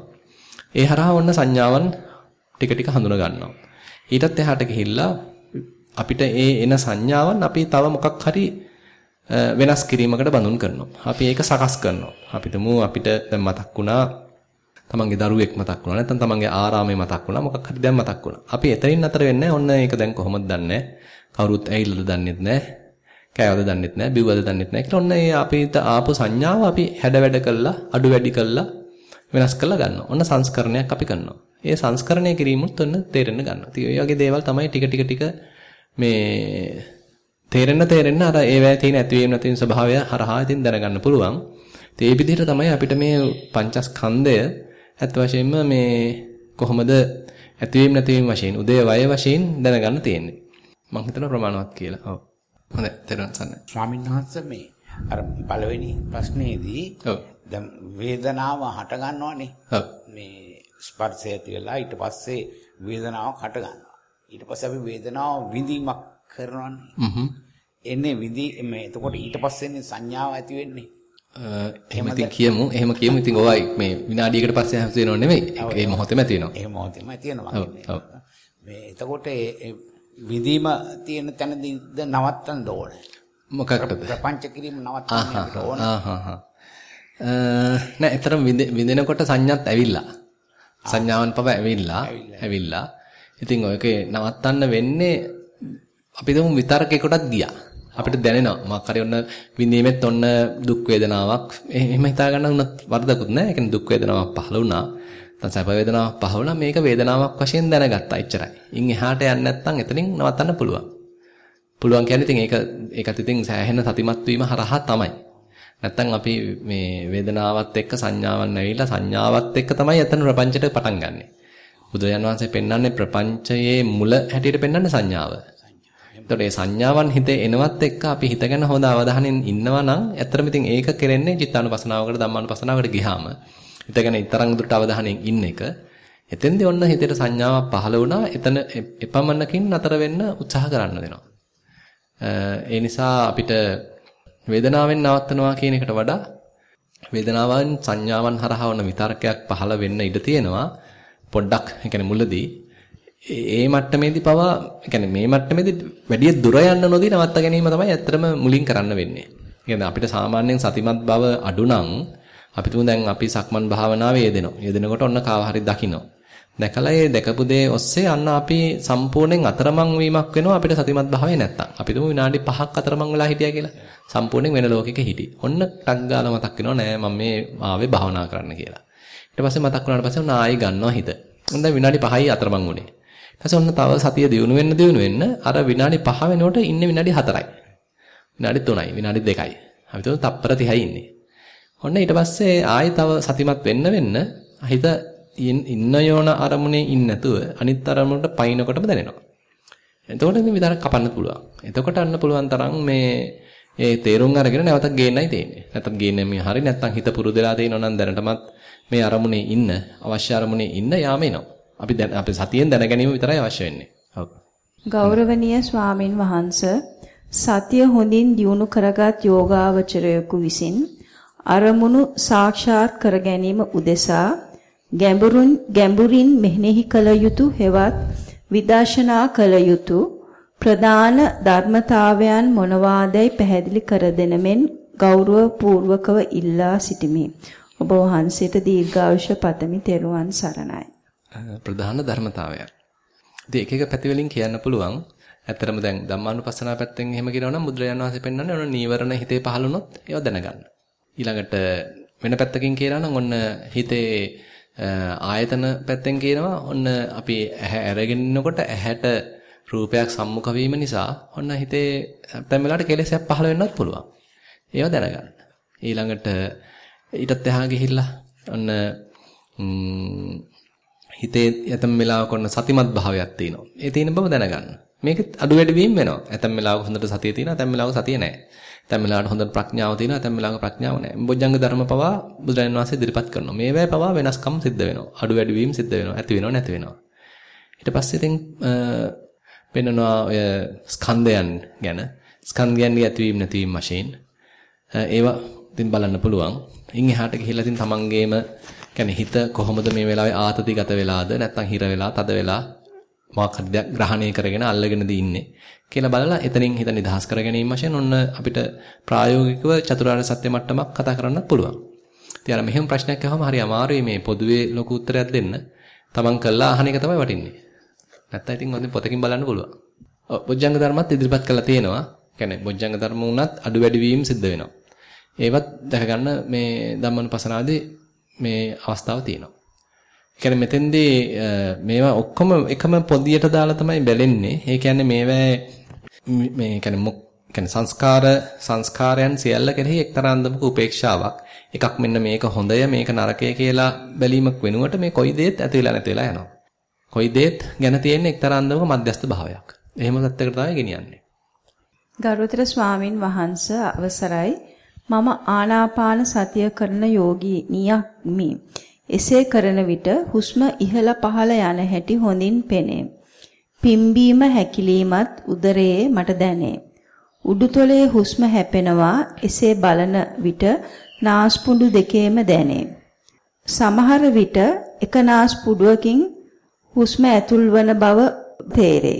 ඒ හරහා ඔන්න සංඥාවන් ටික ටික හඳුන ගන්නවා. ඊටත් එහාට ගිහිල්ලා අපිට ඒ එන සංඥාවන් අපි තව මොකක් හරි වෙනස් කිරීමකට බඳුන් කරනවා. අපි ඒක සකස් කරනවා. අපිටම අපිට දැන් මතක් වුණා තමන්ගේ දරුවෙක් මතක් වුණා නැත්නම් තමන්ගේ ආරාමේ මතක් වුණා මොකක් හරි දැන් මතක් වුණා. අපි එතනින් අතර වෙන්නේ ඔන්න ඒක දැන් කොහොමද දන්නේ? කවුරුත් ඇවිල්ලාද දන්නෙත් නැහැ. කෑවද දන්නෙත් නැහැ, බිව්වද දන්නෙත් නැහැ කියලා ඔන්න ඒ අපිට ආපු සංඥාව අපි හැඩ වැඩ කළා, අඩු වැඩි කළා වෙනස් කරලා ගන්නවා. ඔන්න සංස්කරණයක් අපි කරනවා. ඒ සංස්කරණය කිරීමුත් ඔන්න තේරෙන්න ගන්නවා. ඉතින් ඔය වගේ දේවල් තමයි ටික ටික ටික මේ තේරෙන්න තේරෙන්න අර ඒවැය තියෙන ඇතිවීම නැතිවීම ස්වභාවය හරහා ඉතින් දැනගන්න පුළුවන්. ඉතින් ඒ විදිහට තමයි අපිට මේ පංචස්කන්ධය ඇත්ත වශයෙන්ම මේ කොහොමද ඇතිවීම නැතිවීම වශයෙන් උදේ වය වශයෙන් දැනගන්න තියෙන්නේ. මම හිතනවා ප්‍රමාණවත් කියලා. ඔව්. හොඳයි. තේරුම් ගන්න. ස්වාමීන් වහන්සේ මේ අර පළවෙනි ප්‍රශ්නේදී ඔව් දැන් වේදනාව හට ගන්නවනේ. ඔව්. මේ ස්පර්ශය ඇති වෙලා ඊට පස්සේ වේදනාවක් හට ගන්නවා. ඊට පස්සේ අපි වේදනාව විඳීමක් කරනවානේ. එන්නේ විඳි මේ එතකොට ඊට පස්සේනේ සංඥාව ඇති වෙන්නේ. එහෙම ඉතින් කියමු. එහෙම කියමු. ඉතින් ඔයයි මේ විනාඩියකට පස්සේ හැම වෙනව නෙමෙයි. ඒ මොහොතේම ඇති වෙනවා. ඒ මොහොතේම ඇති වෙනවා. මේ එතකොට විඳීම තියෙන තැනදීද නවත්තන්න ඕනේ. මොකක්ද? ප්‍රපංච කිරීම නවත්තන්න ඕනේ. නෑ එතරම් විඳිනකොට සංඥාත් ඇවිල්ලා. සංඥාවන් පව ඇවිල්ලා. ඇවිල්ලා. ඉතින් ඔයකේ නවත්තන්න වෙන්නේ අපි දුමු විතර්කයකටත් ගියා. අපිට දැනෙනවා මොකක් හරි ඔන්න විඳීමෙත් ඔන්න දුක් වේදනාවක් එහෙම හිතා ගන්න උනත් වරදකුත් නෑ. ඒ කියන්නේ දුක් වේදනාවක් පහළ වුණා. නැත්නම් සැප වේදනාවක් පහළ වුණා. මේක වේදනාවක් වශයෙන් දැනගත්තා. එච්චරයි. ඉන් එහාට යන්නේ නැත්නම් එතනින් නවත්තන්න පුළුවන්. පුළුවන් කියන්නේ ඉතින් ඒක ඒකත් ඉතින් සෑහෙන සතිමත් වීම හරහා තමයි. නැත්තම් අපි මේ වේදනාවත් එක්ක සංඥාවන් ඇවිල්ලා සංඥාවත් එක්ක තමයි එතන ප්‍රපංචයට පටන් ගන්නෙ. බුදුරජාන් වහන්සේ පෙන්වන්නේ ප්‍රපංචයේ මුල හැටියට පෙන්වන්නේ සංඥාව. එතකොට මේ සංඥාවන් හිතේ එනවත් එක්ක අපි හිත ගැන හොඳ අවධානයෙන් ඉන්නවා නම් ඇත්තටම ඉතින් ඒක කෙරෙන්නේ චිත්තානුපසනාවකට ධම්මානුපසනාවකට ගියාම හිත ගැන ඊතරම් දුරට අවධානයෙන් ඉන්න එක. එතෙන්දී ඔන්න හිතේට සංඥාවක් පහළ වුණා. එතන එපමණකින් නතර වෙන්න උත්සාහ කරන්න වෙනවා. ඒ නිසා අපිට වේදනාවෙන් නවත්තනවා කියන එකට වඩා වේදනාවන් සංඥාවන් හරහා වන විතර්කයක් පහළ වෙන්න ඉඩ තියෙනවා පොඩ්ඩක් ඒ කියන්නේ මුලදී ඒ මට්ටමේදී පවා ඒ කියන්නේ මේ මට්ටමේදී වැඩි දුර යන්න නොදී නවත්ත ගැනීම තමයි ඇත්තටම මුලින් කරන්න වෙන්නේ. කියන්නේ අපිට සාමාන්‍යයෙන් සතිමත් බව අඩු නම් අපි තුමු දැන් අපි සක්මන් භාවනාවේ යෙදෙනවා. යෙදෙනකොට ඔන්න කාව හරි දකිනවා. දැකලා ඒ දැකපු දේ ඔස්සේ අන්න අපි සම්පූර්ණයෙන් අතරමං වීමක් වෙනවා අපිට සතිමත් භාවයේ නැත්තම්. අපි තුමු විනාඩි 5ක් අතරමං වෙලා හිටියා කියලා. සම්පූර්ණයෙන් වෙන ලෝකෙක හිටි. ඔන්න ටක් ගාලා මතක් වෙනවා නෑ මම මේ ආවේ භාවනා කරන්න කියලා. ඊට පස්සේ මතක් වුණාට පස්සේ ඔන්න ආයි ගන්නවා හිත. ඔන්න දැන් විනාඩි 5යි අතරමං උනේ. ඊට පස්සේ ඔන්න තව සතිය දිනු වෙන්න දිනු වෙන්න අර විනාඩි 5 වෙනකොට ඉන්නේ විනාඩි 4යි. විනාඩි 3යි, විනාඩි 2යි. අපි තුමු තප්පර 30යි ඉන්නේ. ඔන්න ඊට පස්සේ ආයි තව සතිමත් වෙන්න වෙන්න හිත ඉන්න යෝන අරමුණේ ඉන්නේ නැතුව අනිත් අරමුණට පයින්නකොටම දැනෙනවා. එතකොට මේ විතර කපන්න පුළුවන්. එතකොට අන්න පුළුවන් තරම් මේ ඒ තේරුම් අරගෙන නැවතත් ගේන්නයි තියෙන්නේ. නැත්තම් ගේන්නේ මේ හරි නැත්තම් හිත පුරුදලා තියෙනවා නම් දැනටමත් මේ අරමුණේ ඉන්න අවශ්‍ය අරමුණේ ඉන්න යාම එනවා. අපි දැන් අපි සතියෙන් දැන ගැනීම විතරයි අවශ්‍ය වෙන්නේ. ඔව්. ගෞරවනීය ස්වාමින් වහන්සේ සතිය හොඳින් දියුණු කරගත් යෝගාවචරයෙකු විසින් අරමුණු සාක්ෂාත් කර ගැනීම උදෙසා ගැඹුරුන් ගැඹුරින් මෙනෙහි කළ යුතු හෙවත් විදර්ශනා කළ යුතු ප්‍රධාන ධර්මතාවයන් මොනවාදයි පැහැදිලි කර දෙන මෙන් ගෞරව පූර්වකව ඉල්ලා සිටිමි. ඔබ වහන්සේට දීර්ඝායුෂ පතමි. තෙරුවන් සරණයි. ප්‍රධාන ධර්මතාවයන්. ඉතින් එක එක පැති වලින් කියන්න පුළුවන්. ඇත්තරම දැන් ධම්මානුපස්සනා පැත්තෙන් එහෙම කියනවා නම් බුදුරජාණන් වහන්සේ පෙන්වන්නේ ඔන්න නීවරණ හිතේ පහළුනොත් ඒව දැනගන්න. ඊළඟට වෙන පැත්තකින් කියනවා නම් ඔන්න හිතේ ආයතන පැත්තෙන් කියනවා ඔන්න අපි ඇහැ අරගෙන ඉන්නකොට ඇහැට රූපයක් සම්මුඛ වීම නිසා ඔන්න හිතේ නැත්නම් වෙලාවට කෙලෙසයක් පහළ වෙන්නත් පුළුවන්. ඒව දැනගන්න. ඊළඟට ඊටත් එහා ගිහිල්ලා ඔන්න හිතේ යතම් වෙලාවක ඔන්න සතිමත් භාවයක් තියෙනවා. ඒ තියෙන බව දැනගන්න. මේක අඩු වැඩි වීම වෙනවා. ඇතම් වෙලාවක හොඳට සතිය තියෙනවා, ඇතම් වෙලාවක සතිය නැහැ. ඇතම් වෙලාවට හොඳට ප්‍රඥාව තියෙනවා, ඇතම් වෙලාවක ප්‍රඥාව නැහැ. බොජ්ජංග ධර්ම පවා බුදුරජාණන් වහන්සේ ඉදිරිපත් කරනවා. මේවැය පවා වෙනස්කම් සිද්ධ වෙනවා. අඩු වැඩි වීම සිද්ධ වෙනවා. ඇති වෙනව නැති වෙනවා. ඊට පස්සේ ඉතින් පෙන්වනවා ඔය ස්කන්ධයන් ගැන ස්කන්ධයන්ගේ ඇතිවීම නැතිවීම වශයෙන් ඒවා ඉතින් බලන්න පුළුවන්. ඉන් එහාට ගිහිල්ලා ඉතින් තමන්ගේම කියන්නේ හිත කොහොමද මේ වෙලාවේ ආතතිගත වෙලාද නැත්නම් හිර වෙලා තද වෙලා මොකක් හරි දෙයක් ග්‍රහණය කරගෙන අල්ලගෙනද ඉන්නේ කියලා බලලා එතනින් හිත නිදහස් කර ගැනීම වශයෙන් ඔන්න අපිට ප්‍රායෝගිකව චතුරාර්ය සත්‍ය මට්ටමක් කතා කරන්නත් පුළුවන්. ඉතින් අර මෙහෙම ප්‍රශ්නයක් අහම හරි අමාරුයි මේ පොදුවේ ලොකු උත්තරයක් දෙන්න. තමන් කළා අහන එක තමයි වටින්නේ. නැත්තම් ඉතින් ඔතන පොතකින් බලන්න පුළුවන්. ඔව් බොජ්ජංග ධර්මත් ඉදිරිපත් කරලා තියෙනවා. කියන්නේ බොජ්ජංග ධර්ම උනත් අඩු වැඩි වීම සිද්ධ වෙනවා. ඒවත් දැක ගන්න මේ ධම්මනුපසනාවේදී මේ අවස්ථාව තියෙනවා. කියන්නේ මෙතෙන්දී මේවා ඔක්කොම එකම පොදියට දාලා තමයි බැලෙන්නේ. ඒ කියන්නේ මේවා මේ කියන්නේ කියන්නේ සංස්කාර සංස්කාරයන් සියල්ල කෙරෙහි එක්තරා අන්දමක උපේක්ෂාවක්. එකක් මෙන්න මේක හොඳය මේක නරකය කියලා බැලීමක් වෙනුවට මේ කොයි දේත් ඇති වෙලා නැති වෙලා යනවා. කොයි දේත් ගැන තියෙන එක්තරා අන්දමක මධ්‍යස්ථ භාවයක්. එහෙම සත්‍යකට තමයි ගෙනියන්නේ. ගරුතර ස්වාමින් වහන්සේ අවසරයි මම ආනාපාන සතිය කරන යෝගීනියක් මි. එසේ කරන විට හුස්ම ඉහළ පහළ යන හැටි හොඳින් පෙනේ. පිම්බීම හැකිලීමත් උදරයේ මට දැනේ. උඩුතොලේ හුස්ම හැපෙනවා එසේ බලන විට නාස්පුඩු දෙකේම දැනේ. සමහර විට එක නාස්පුඩුවකින් හුස්ම ඇතුල් වන බව තේරේ.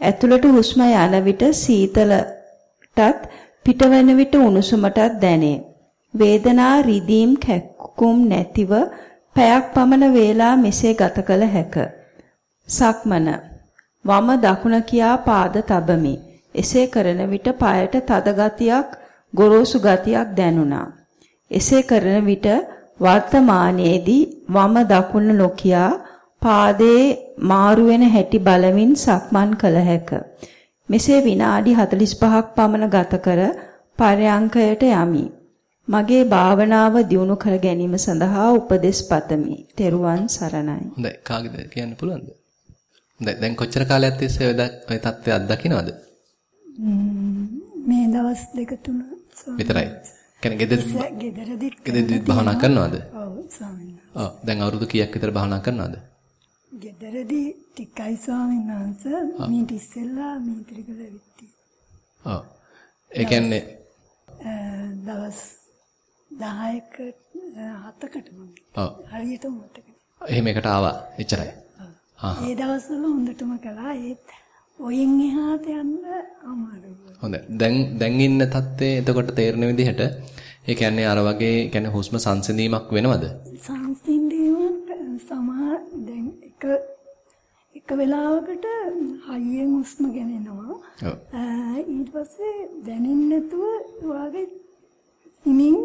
ඇතුළට හුස්ම යන විට සීතලටත් පිටවන විට උණුසුමටත් දැනේ. වේදනා රිදීම් කැක්කුම් නැතිව පැයක් පමණ වේලා මෙසේ ගත කළ හැක. සක්මන වම දකුණ කියා පාද තබමි. එසේ කරන විට පායට තද ගතියක් ගොරෝසු ගතියක් දැනුණා. එසේ කරන විට වර්තමානයේදී වම දකුණ නොකියා පාදයේ මාරු වෙන හැටි බලමින් සක්මන් කළ හැක. මෙසේ විනාඩි 45ක් පමණ ගත කර පරයන්කයට යමි. මගේ භාවනාව දියුණු කර ගැනීම සඳහා උපදෙස් පතමි. තෙරුවන් සරණයි. හොඳයි කාගෙද කියන්න පුළුවන්ද? හොඳයි දැන් කොච්චර කාලයක් තිස්සේ ඔය தත්ත්වය අත්දකින්නවද? මේ දවස් දෙක තුන විතරයි. කියන්නේ ගෙදරදි ගෙදරදිත් ගෙදරදි භාවනා කරනවද? ඔව් ස්වාමීන් වහන්සේ. ඔව් දැන් අවුරුදු කීයක් විතර භාවනා කරනවද? ගෙදරදී ටිකයි ස්වාමීන් වහන්සේ මීට ඉස්සෙල්ලා මීත්‍රි කළ විත්ති. ඔව්. ඒ කියන්නේ දවස් 10ක 7කට මම. ඔව්. හරියටම මතක එහෙම එකට ආවා. එච්චරයි. ඒ දවස්වල හොඳටම කළා. ඒත් ඔයින් එහාට යන්න අමාරුයි. හොඳයි. දැන් දැන් ඉන්න තත්ත්වයේ එතකොට තේරෙන විදිහට ඒ කියන්නේ අර වගේ කියන්නේ හුස්ම සංසිඳීමක් වෙනවද? සංසිඳීම සමහර දැන් එක එක වෙලාවකට හයියෙන් හුස්ම ගන්නනවා. ඔව්. ඊට පස්සේ දැනෙන්නේ නැතුව වාගේ ඉමින්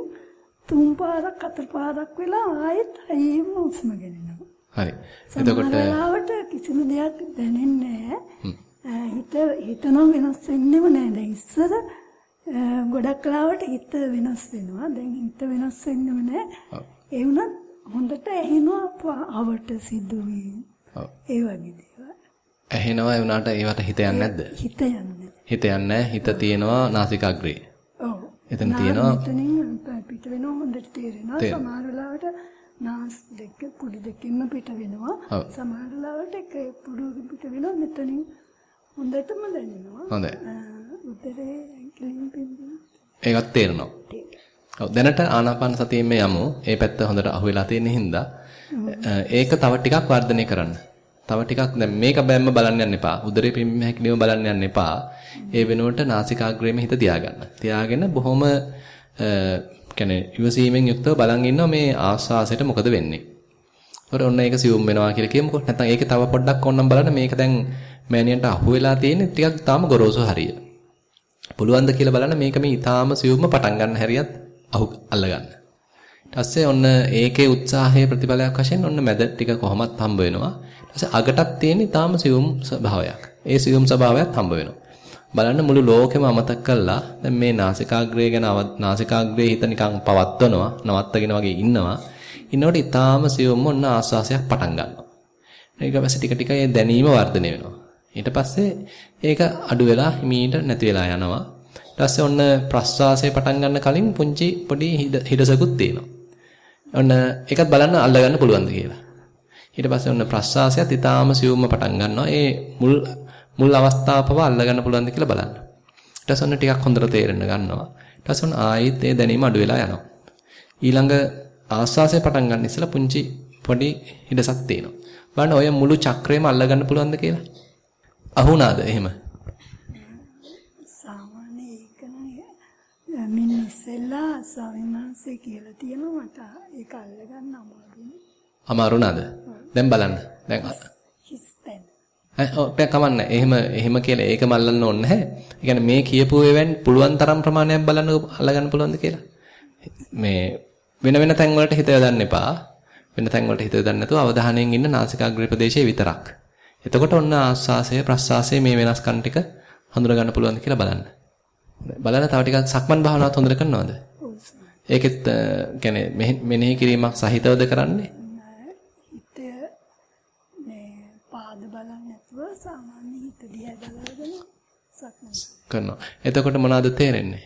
තුන් පාරක් හතර පාරක් වෙලා ආයෙත් හයියෙන් හුස්ම ගන්නනවා. හරි. එතකොට වෙලාවට කිසිම දෙයක් දැනෙන්නේ නැහැ. හිත හිතන වෙනස් වෙන්නේම නැහැ. දැන් ඉස්සර ගොඩක් ලාවට හිත වෙනස් වෙනවා. දැන් හිත වෙනස් වෙන්නේම නැහැ. ඒ වුණත් හොඳට ඇහෙනවා අවට සිදුවීම්. ඔව්. ඒ වගේ දේවල්. ඇහෙනවා ඒ වුණාට ඒවට හිත යන්නේ නැද්ද? හිත යන්නේ. හිත යන්නේ හිත තියෙනවා නාසිකාග්‍රේ. ඔව්. එතන තියෙනවා මෙතනින් පිට වෙනවා හොඳට තේරෙනවා. සමහර වෙලාවට නාස් දෙක පුඩු දෙකින්ම පිට වෙනවා. සමහර වෙලාවට එක පුඩු පිට වෙනවා මෙතනින් හොඳටම දැනෙනවා. හොඳයි. උදරේ ඇඟිලින් පිම්බෙන. ඒකත් තේරෙනවා. ඔව් දැනට ආනාපාන සතියෙම යමු. ඒ පැත්ත හොඳට අහුවෙලා තියෙන හින්දා ඒක තව ටිකක් වර්ධනය කරන්න. තව ටිකක් දැන් මේක බැම්ම බලන්න යන්න එපා. උදරේ පිම්බීම හැකිලිම බලන්න යන්න එපා. ඒ වෙනුවට නාසිකාග්‍රේම හිත තියාගන්න. තියාගෙන බොහොම කියන්නේ ඉවසීමෙන් යුක්තව බලන් ඉන්නවා මේ ආස්වාසයට මොකද වෙන්නේ. හොර ඔන්න ඒක සියුම් වෙනවා කියලා කියමුකෝ. නැත්නම් ඒක තව පොඩ්ඩක් ඕනනම් බලන්න මේක දැන් මෑනියන්ට අහු වෙලා තියෙන්නේ ටිකක් තාම ගොරෝසු හරිය. පුළුවන් ද කියලා බලන්න මේක මේ ඊටාම සියුම්ම පටන් ගන්න හැරියත් අල්ලගන්න. ඊට ඔන්න ඒකේ උත්සාහයේ ප්‍රතිඵලයක් වශයෙන් ඔන්න මැද ටික කොහොමත් හම්බ වෙනවා. ඊට අගටත් තියෙන ඊටාම සියුම් ස්වභාවයක්. ඒ සියුම් ස්වභාවයත් හම්බ වෙනවා. බලන්න මුළු ලෝකෙම අමතක කළා. දැන් මේ නාසිකාග්‍රය ගැන නාසිකාග්‍රයේ හිත නිකන් පවත්වනවා, නවත්තගෙන වගේ ඉන්නවා. ඉන්නකොට ඊටාම සියුම් ඔන්න ආස්වාසයක් පටන් ගන්නවා. ඊට පස්සේ ටික ටික ඒ දැනීම වර්ධනය වෙනවා. ඊට පස්සේ ඒක අඩු වෙලා හිමීට නැති වෙලා යනවා. ඊට පස්සේ ඔන්න ප්‍රස්වාසය පටන් ගන්න කලින් පුංචි පොඩි හිඩසකුත් තියෙනවා. ඔන්න ඒකත් බලන්න අල්ලගන්න පුළුවන්ද කියලා. ඊට පස්සේ ඔන්න ප්‍රස්වාසයත් ඊටාම සියුම්ම පටන් ගන්නවා. ඒ මුල් මුල් අවස්ථාව පව අල්ලගන්න පුළුවන්ද කියලා බලන්න. ඊට පස්සේ ඔන්න ටිකක් හොඳට තේරෙන්න ගන්නවා. ඊට පස්සේ ඔන්න ආයෙත් ඒ දැනීම අඩු වෙලා යනවා. ඊළඟ ආස්වාසය පටන් ගන්න ඉස්සලා පුංචි පොඩි හිඩසක් තියෙනවා. බලන්න ඔය මුළු චක්‍රයම අල්ලගන්න පුළුවන්ද කියලා? අහුණාද එහෙම? සාමාන්‍ය ඒක නම් මින් ඉස්සෙල්ලා ස්වාමීන් වහන්සේ කියලා තියෙනවා මට ඒක අල්ලගන්න අමාරුනේ. අමාරු නේද? දැන් බලන්න. දැන් හිස්තෙන්. දැන් කමන්නේ. එහෙම එහෙම කියලා ඒක මල්ලන්න ඕනේ නැහැ. ඒ කියන්නේ මේ කියපු ඒවෙන් පුළුවන් තරම් ප්‍රමාණයක් බලන්න අල්ලගන්න පුළුවන්ද කියලා? මේ වෙන වෙන තැන් වලට හිත යොදන්න එපා. වෙන තැන් වලට හිත යොදන්න නැතුව අවධානයෙන් ඉන්න නාසිකාග්‍රේ ප්‍රදේශයේ විතරක්. එතකොට ඔන්න ආස්වාසය ප්‍රස්වාසය මේ වෙනස්කම් ටික හඳුනා ගන්න පුළුවන්ද කියලා බලන්න. බලන්න තව ටිකක් සක්මන් භාවනාවත් හොඳට කරනවද? ඒකෙත් කියන්නේ මෙනෙහි කිරීමක් සහිතවද කරන්නේ? කරනවා. එතකොට මොනවද තේරෙන්නේ?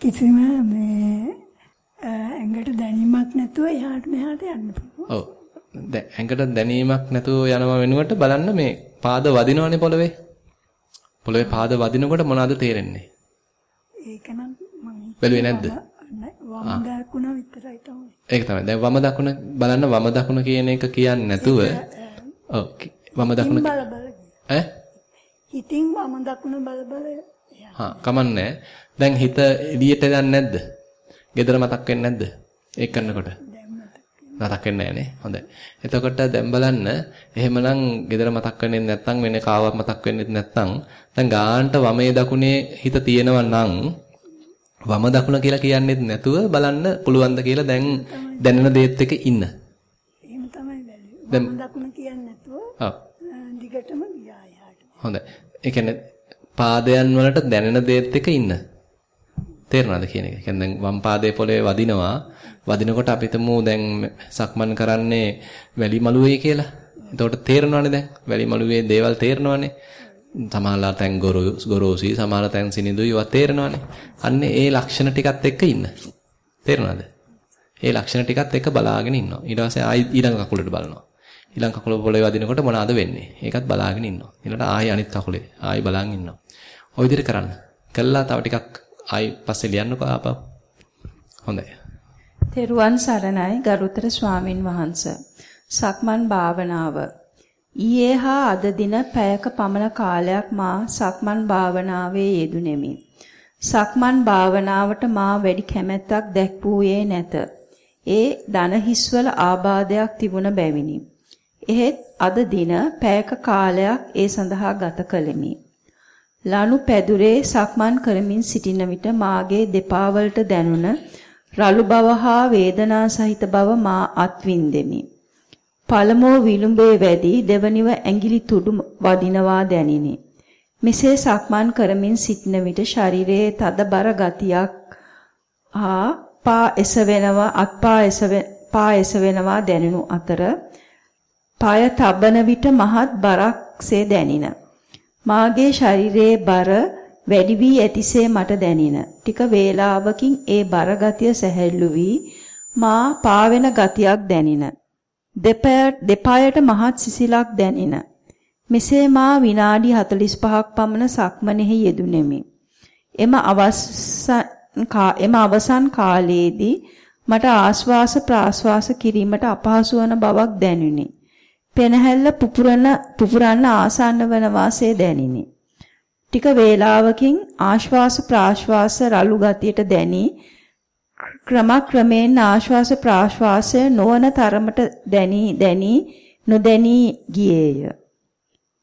කිසිම මේ ඇඟට දැනීමක් නැතුව එහාට මෙහාට යන්න පුළුවන්. ඔව්. දැන් ඇඟට දැනීමක් නැතුව යනම වෙනුවට බලන්න මේ පාද වදිනවනේ පොළවේ. පොළවේ පාද වදිනකොට මොනවද තේරෙන්නේ? ඒක නම් මම බැලුවේ නැද්ද? වම දකුණ විතරයි තමයි. ඒක තමයි. දැන් වම දකුණ බලන්න වම දකුණ කියන එක කියන්නේ නැතුව ඔව් වම දකුණ බල බල ඈ හිතින් වම දකුණ බල බල හා කමන්නේ. දැන් හිත එළියට යන්නේ නැද්ද? gedara මතක් වෙන්නේ නැද්ද? ඒක කරනකොට. මතක් වෙන්නේ නැහනේ. හොඳයි. එතකොට දැන් බලන්න එහෙමනම් gedara මතක් වෙන්නේ නැත්නම් වෙන කාවක් මතක් වෙන්නේ නැත්නම් දැන් ගානට වමේ දකුණේ හිත තියෙනවා නම් වම දකුණ කියලා කියන්නේත් නැතුව බලන්න පුළුවන්ද කියලා දැන් දැනෙන දේත් එක ඉන්න. එහෙම තමයි බැලුවේ. වම දකුණ කියන්නේ නැතුව. දිගටම ගියා එහාට. හොඳයි. ඒ කියන්නේ පාදයන් වලට දැනෙන දේත් එක ඉන්න. තේරෙනවද කියන එක? කියන්නේ දැන් වම් පාදයේ පොළවේ වදිනවා. වදිනකොට අපි හිතමු දැන් සක්මන් කරන්නේ වැලි මළුවේ කියලා. එතකොට තේරෙනවනේ දැන්. වැලි මළුවේ දේවල් තේරෙනවනේ. සමහරලා තැන් ගොරෝසි සමහර තැන් සිනිඳුයි ඒවා තේරෙනවනේ. අන්න ඒ ලක්ෂණ ටිකත් එක්ක ඉන්න. තේරෙනවද? ඒ ලක්ෂණ ටිකත් එක්ක බලාගෙන ඉන්නවා. ඊට පස්සේ ආයි ඊළඟ කකුලට බලනවා. ඊළඟ කකුල පොළවේ වදිනකොට මොනවද වෙන්නේ? ඒකත් බලාගෙන ඉන්නවා. ඊළඟට ආයි අනිත් කකුලේ ආයි බලාගෙන ඉන්නවා. ඔය විදිහට කරන්න. කළා තව ටිකක් ආයි පස්සේ ලියන්නකෝ ආපහු. හොඳයි. තෙරුවන් සරණයි ගරුතර ස්වාමින් වහන්සේ. සක්මන් භාවනාව ඊයේ හා අද දින පැයක පමණ කාලයක් මා සක්මන් භාවනාවේ යෙදුණෙමි. සක්මන් භාවනාවට මා වැඩි කැමැත්තක් දැක්වූයේ නැත. ඒ දන හිස්වල ආබාධයක් තිබුණ බැවිනි. එහෙත් අද දින පැයක කාලයක් ඒ සඳහා ගත කළෙමි. ලනු පැදුරේ සක්මන් කරමින් සිටින විට මාගේ දෙපා වලට දැනුණ රළු බව හා වේදනා සහිත බව මා අත්විඳෙමි. පළමුව විලුඹේ වැඩි දෙවනිව ඇඟිලි තුඩු වදිනවා දැනිනි. මෙසේ සක්මන් කරමින් සිටින විට ශරීරයේ තදබර ගතියක් හා පා එසවෙනවා අත්පා එසපා එසවෙනවා දැනෙනු අතර পায় තබන විට මහත් බරක්සේ දැනින. මාගේ ශරීරයේ බර වැඩි වී ඇතිසේ මට දැනින. ටික වේලාවකින් ඒ බර ගතිය සැහැල්ලු වී මා පාවෙන ගතියක් දැනින. දෙපායට මහත් සිසිලක් දැනින. මෙසේ මා විනාඩි 45ක් පමණ සක්මනෙහි යෙදුණෙමි. එම අවසන් එම අවසන් කාලයේදී මට ආශ්වාස ප්‍රාශ්වාස කිරීමට අපහසු වන බවක් දැනුනි. පෙනහැල්ල පුපුරන පුපුරන්න ආසන්න වන වාසේ දැනිනි. ටික වේලාවකින් ආශ්වාස ප්‍රාශ්වාස රළු ගතියට දැනී ක්‍රමක්‍රමයෙන් ආශ්වාස ප්‍රාශ්වාසය නොවන තරමට දැනි දැනි නොදැනී ගියේය.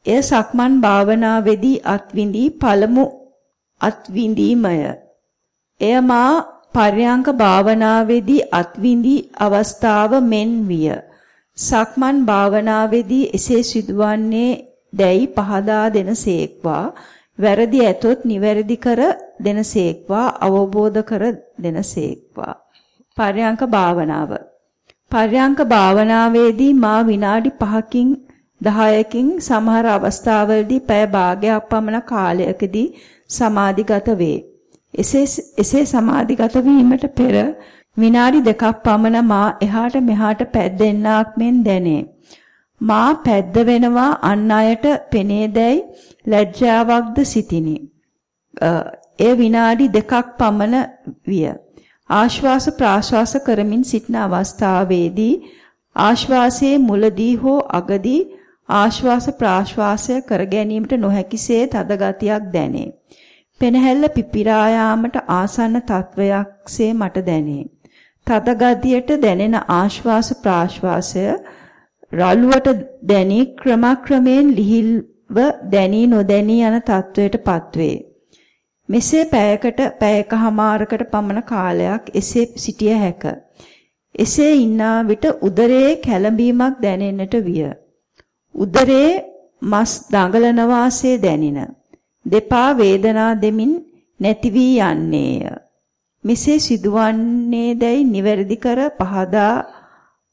එය සක්මන් භාවනාවේදී අත්විඳි පළමු අත්විඳීමය. එය මා පර්යාංක භාවනාවේදී අත්විඳි අවස්ථාව මෙන් විය. සක්මන් භාවනාවේදී එසේ සිදුවන්නේ දැයි පහදා දෙනසේක්වා වැරදි ඇතොත් නිවැරදි කර දෙනසේක්වා අවබෝධ කර දෙනසේක්වා පර්යාංක භාවනාව පර්යාංක භාවනාවේදී මා විනාඩි 5කින් 10කින් සමහර අවස්ථාවලදී පැය භාගයක් පමණ කාලයකදී සමාධිගත වේ. එසේ එසේ සමාධිගත වීමට පෙර විනාඩි දෙකක් පමණ මා එහාට මෙහාට පැද්දෙන්නක් මෙන් දැනේ. මා පැද්ද වෙනවා අන් අයට පෙනේදැයි ලැජ්ජාවක්ද සිටිනි. එය විනාඩි දෙකක් පමණ විය. ආශ්වාස ප්‍රාශ්වාස කරමින් සිටින අවස්ථාවේදී ආශ්වාසයේ මුලදී හෝ අගදී ආශ්වාස ප්‍රාශ්වාසය කර ගැනීමට නොහැකිසේ තද ගතියක් දැනේ. පෙනහැල්ල පිපිරා යාමට ආසන්න තත්වයක්සේ මට දැනේ. තද ගතියට දැනෙන ආශ්වාස ප්‍රාශ්වාසය රළුවට දැනි ක්‍රමක්‍රමයෙන් ලිහිල්ව දැනී නොදැනී යන තත්වයට පත්වේ. මෙසේ පැයකට පැයකමාරකට පමණ කාලයක් එසේ සිටිය හැක. එසේ ඉන්නා විට උදරයේ කැළඹීමක් දැනෙන්නට විය. උදරයේ මස් දඟලන වාසේ දැනින. දෙපා වේදනා දෙමින් නැති වී යන්නේය. මෙසේ සිදුවන්නේ දැයි නිවැරදි කර පහදා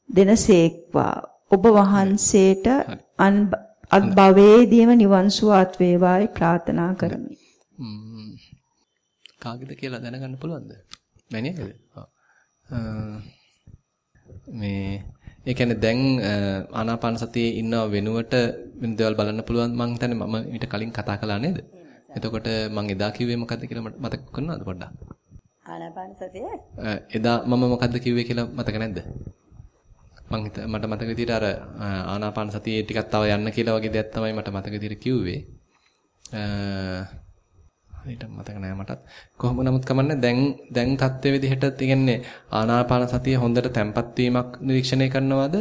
දෙනසේක්වා. ඔබ වහන්සේට අත් භවයේදීම නිවන් සුවාත් වේවායි ප්‍රාර්ථනා කරමි. කාගෙද කියලා දැනගන්න පුළුවන්ද? මැනියකද? මේ ඒ කියන්නේ දැන් ආනාපාන සතියේ ඉන්න වෙනුවට වෙන දේවල් බලන්න පුළුවන් මං හිතන්නේ මම ඊට කලින් කතා කළා නේද? එතකොට මං එදා කිව්වේ මොකද්ද කියලා මතක කරනවද පොඩ්ඩක්? ආනාපාන සතිය? එදා මම මොකද්ද කිව්වේ කියලා මතක නැද්ද? මං හිත මට මතක විදිහට අර ආනාපාන සතියේ ටිකක් තව යන්න කියලා වගේ දෙයක් තමයි මට මතක විදිහට කිව්වේ. හරියට මතක නෑ මටත්. කොහොම නමුත් කමන්නේ දැන් දැන් தත්ත්වයේ විදිහට කියන්නේ ආනාපාන සතිය හොඳට තැම්පත් වීමක් නිරීක්ෂණය කරනවද?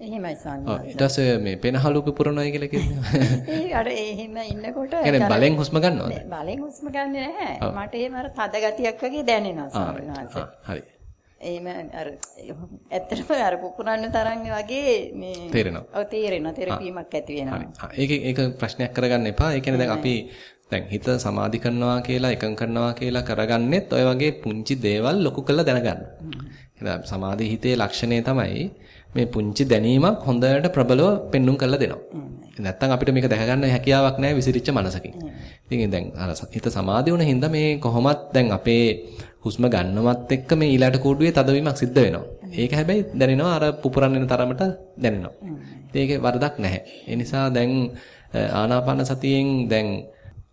එහෙමයි ස්වාමී. ඔව් ඊට පස්සේ මේ පෙනහළු පුපුරනයි කියලා කියන්නේ. ඒ අර එහෙම ඉන්නකොට කියන්නේ බලෙන් හුස්ම ගන්නවද? බලෙන් හුස්ම ගන්නෙ නැහැ. මට එහෙම අර තද ගතියක් වගේ දැනෙනවා ස්වාමීන් වහන්සේ. හරි. එහෙම අර ඇත්තටම අර පුපුරන්න තරම් වගේ මේ තේරෙනවා. ඔව් තේරෙනවා. තෙරපීමක් ඇති වෙනවා. ඒක ඒක ප්‍රශ්නයක් කරගන්න එපා. ඒ කියන්නේ දැන් අපි දැන් හිත සමාධි කරනවා කියලා එකඟ කරනවා කියලා කරගන්නෙත් ඔය වගේ පුංචි දේවල් ලොකු කරලා දැනගන්න. එහෙනම් සමාධි හිතේ ලක්ෂණය තමයි මේ පුංචි දැනීමක් හොඳට ප්‍රබලව පෙන්눔 කරලා දෙනවා. නැත්තම් අපිට මේක දැක ගන්න හැකියාවක් නැහැ විසිරිච්ච මනසකින්. ඉතින් දැන් අර හිත සමාධි වුණ හින්දා මේ කොහොමත් දැන් අපේ හුස්ම ගන්නවත් එක්ක මේ ඊළාට කෝඩුවේ තදවීමක් සිද්ධ වෙනවා. ඒක හැබැයි දැනෙනවා අර පුපුරන් වෙන තරමට දැනෙනවා. ඒකේ වරදක් නැහැ. ඒ නිසා දැන් ආනාපාන සතියෙන් දැන්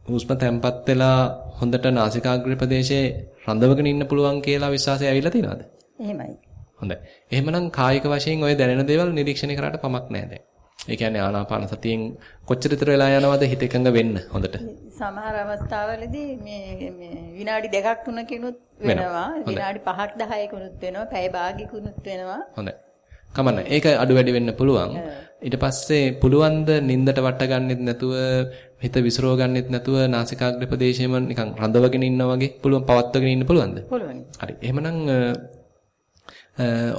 හුස්ම තැම්පත් වෙලා හොඳට නාසිකාග්‍ර ප්‍රදේශයේ රඳවගෙන ඉන්න පුළුවන් කියලා විශ්වාසය ඇවිල්ලා තියෙනවද? එහෙමයි. හොඳයි. එහෙමනම් කායික වශයෙන් ඔය දැනෙන දේවල් නිරීක්ෂණය කරාට පමක් නැහැ දැන්. ඒ කියන්නේ ආනාපාන සතියෙන් කොච්චර විතර වෙලා යනවද හිත එකඟ වෙන්න හොඳට? සමහර අවස්ථාවලදී මේ මේ විනාඩි දෙකක් තුනකිනුත් වෙනවා. විනාඩි 5ක් 10කුනුත් වෙනවා. පැය භාගිකුනුත් වෙනවා. හොඳයි. කමන්න. ඒක අඩු වැඩි වෙන්න පුළුවන්. ඊට පස්සේ පුළුවන් ද නින්දට වට ගන්නෙත් නැතුව හිත විසිරව ගන්නෙත් නැතුව නාසිකාග්‍ර ප්‍රදේශයේම නිකන් රඳවගෙන ඉන්නා වගේ පුළුවන් පවත්වගෙන ඉන්න පුළුවන්ද? පුළුවන්. හරි. එහෙමනම්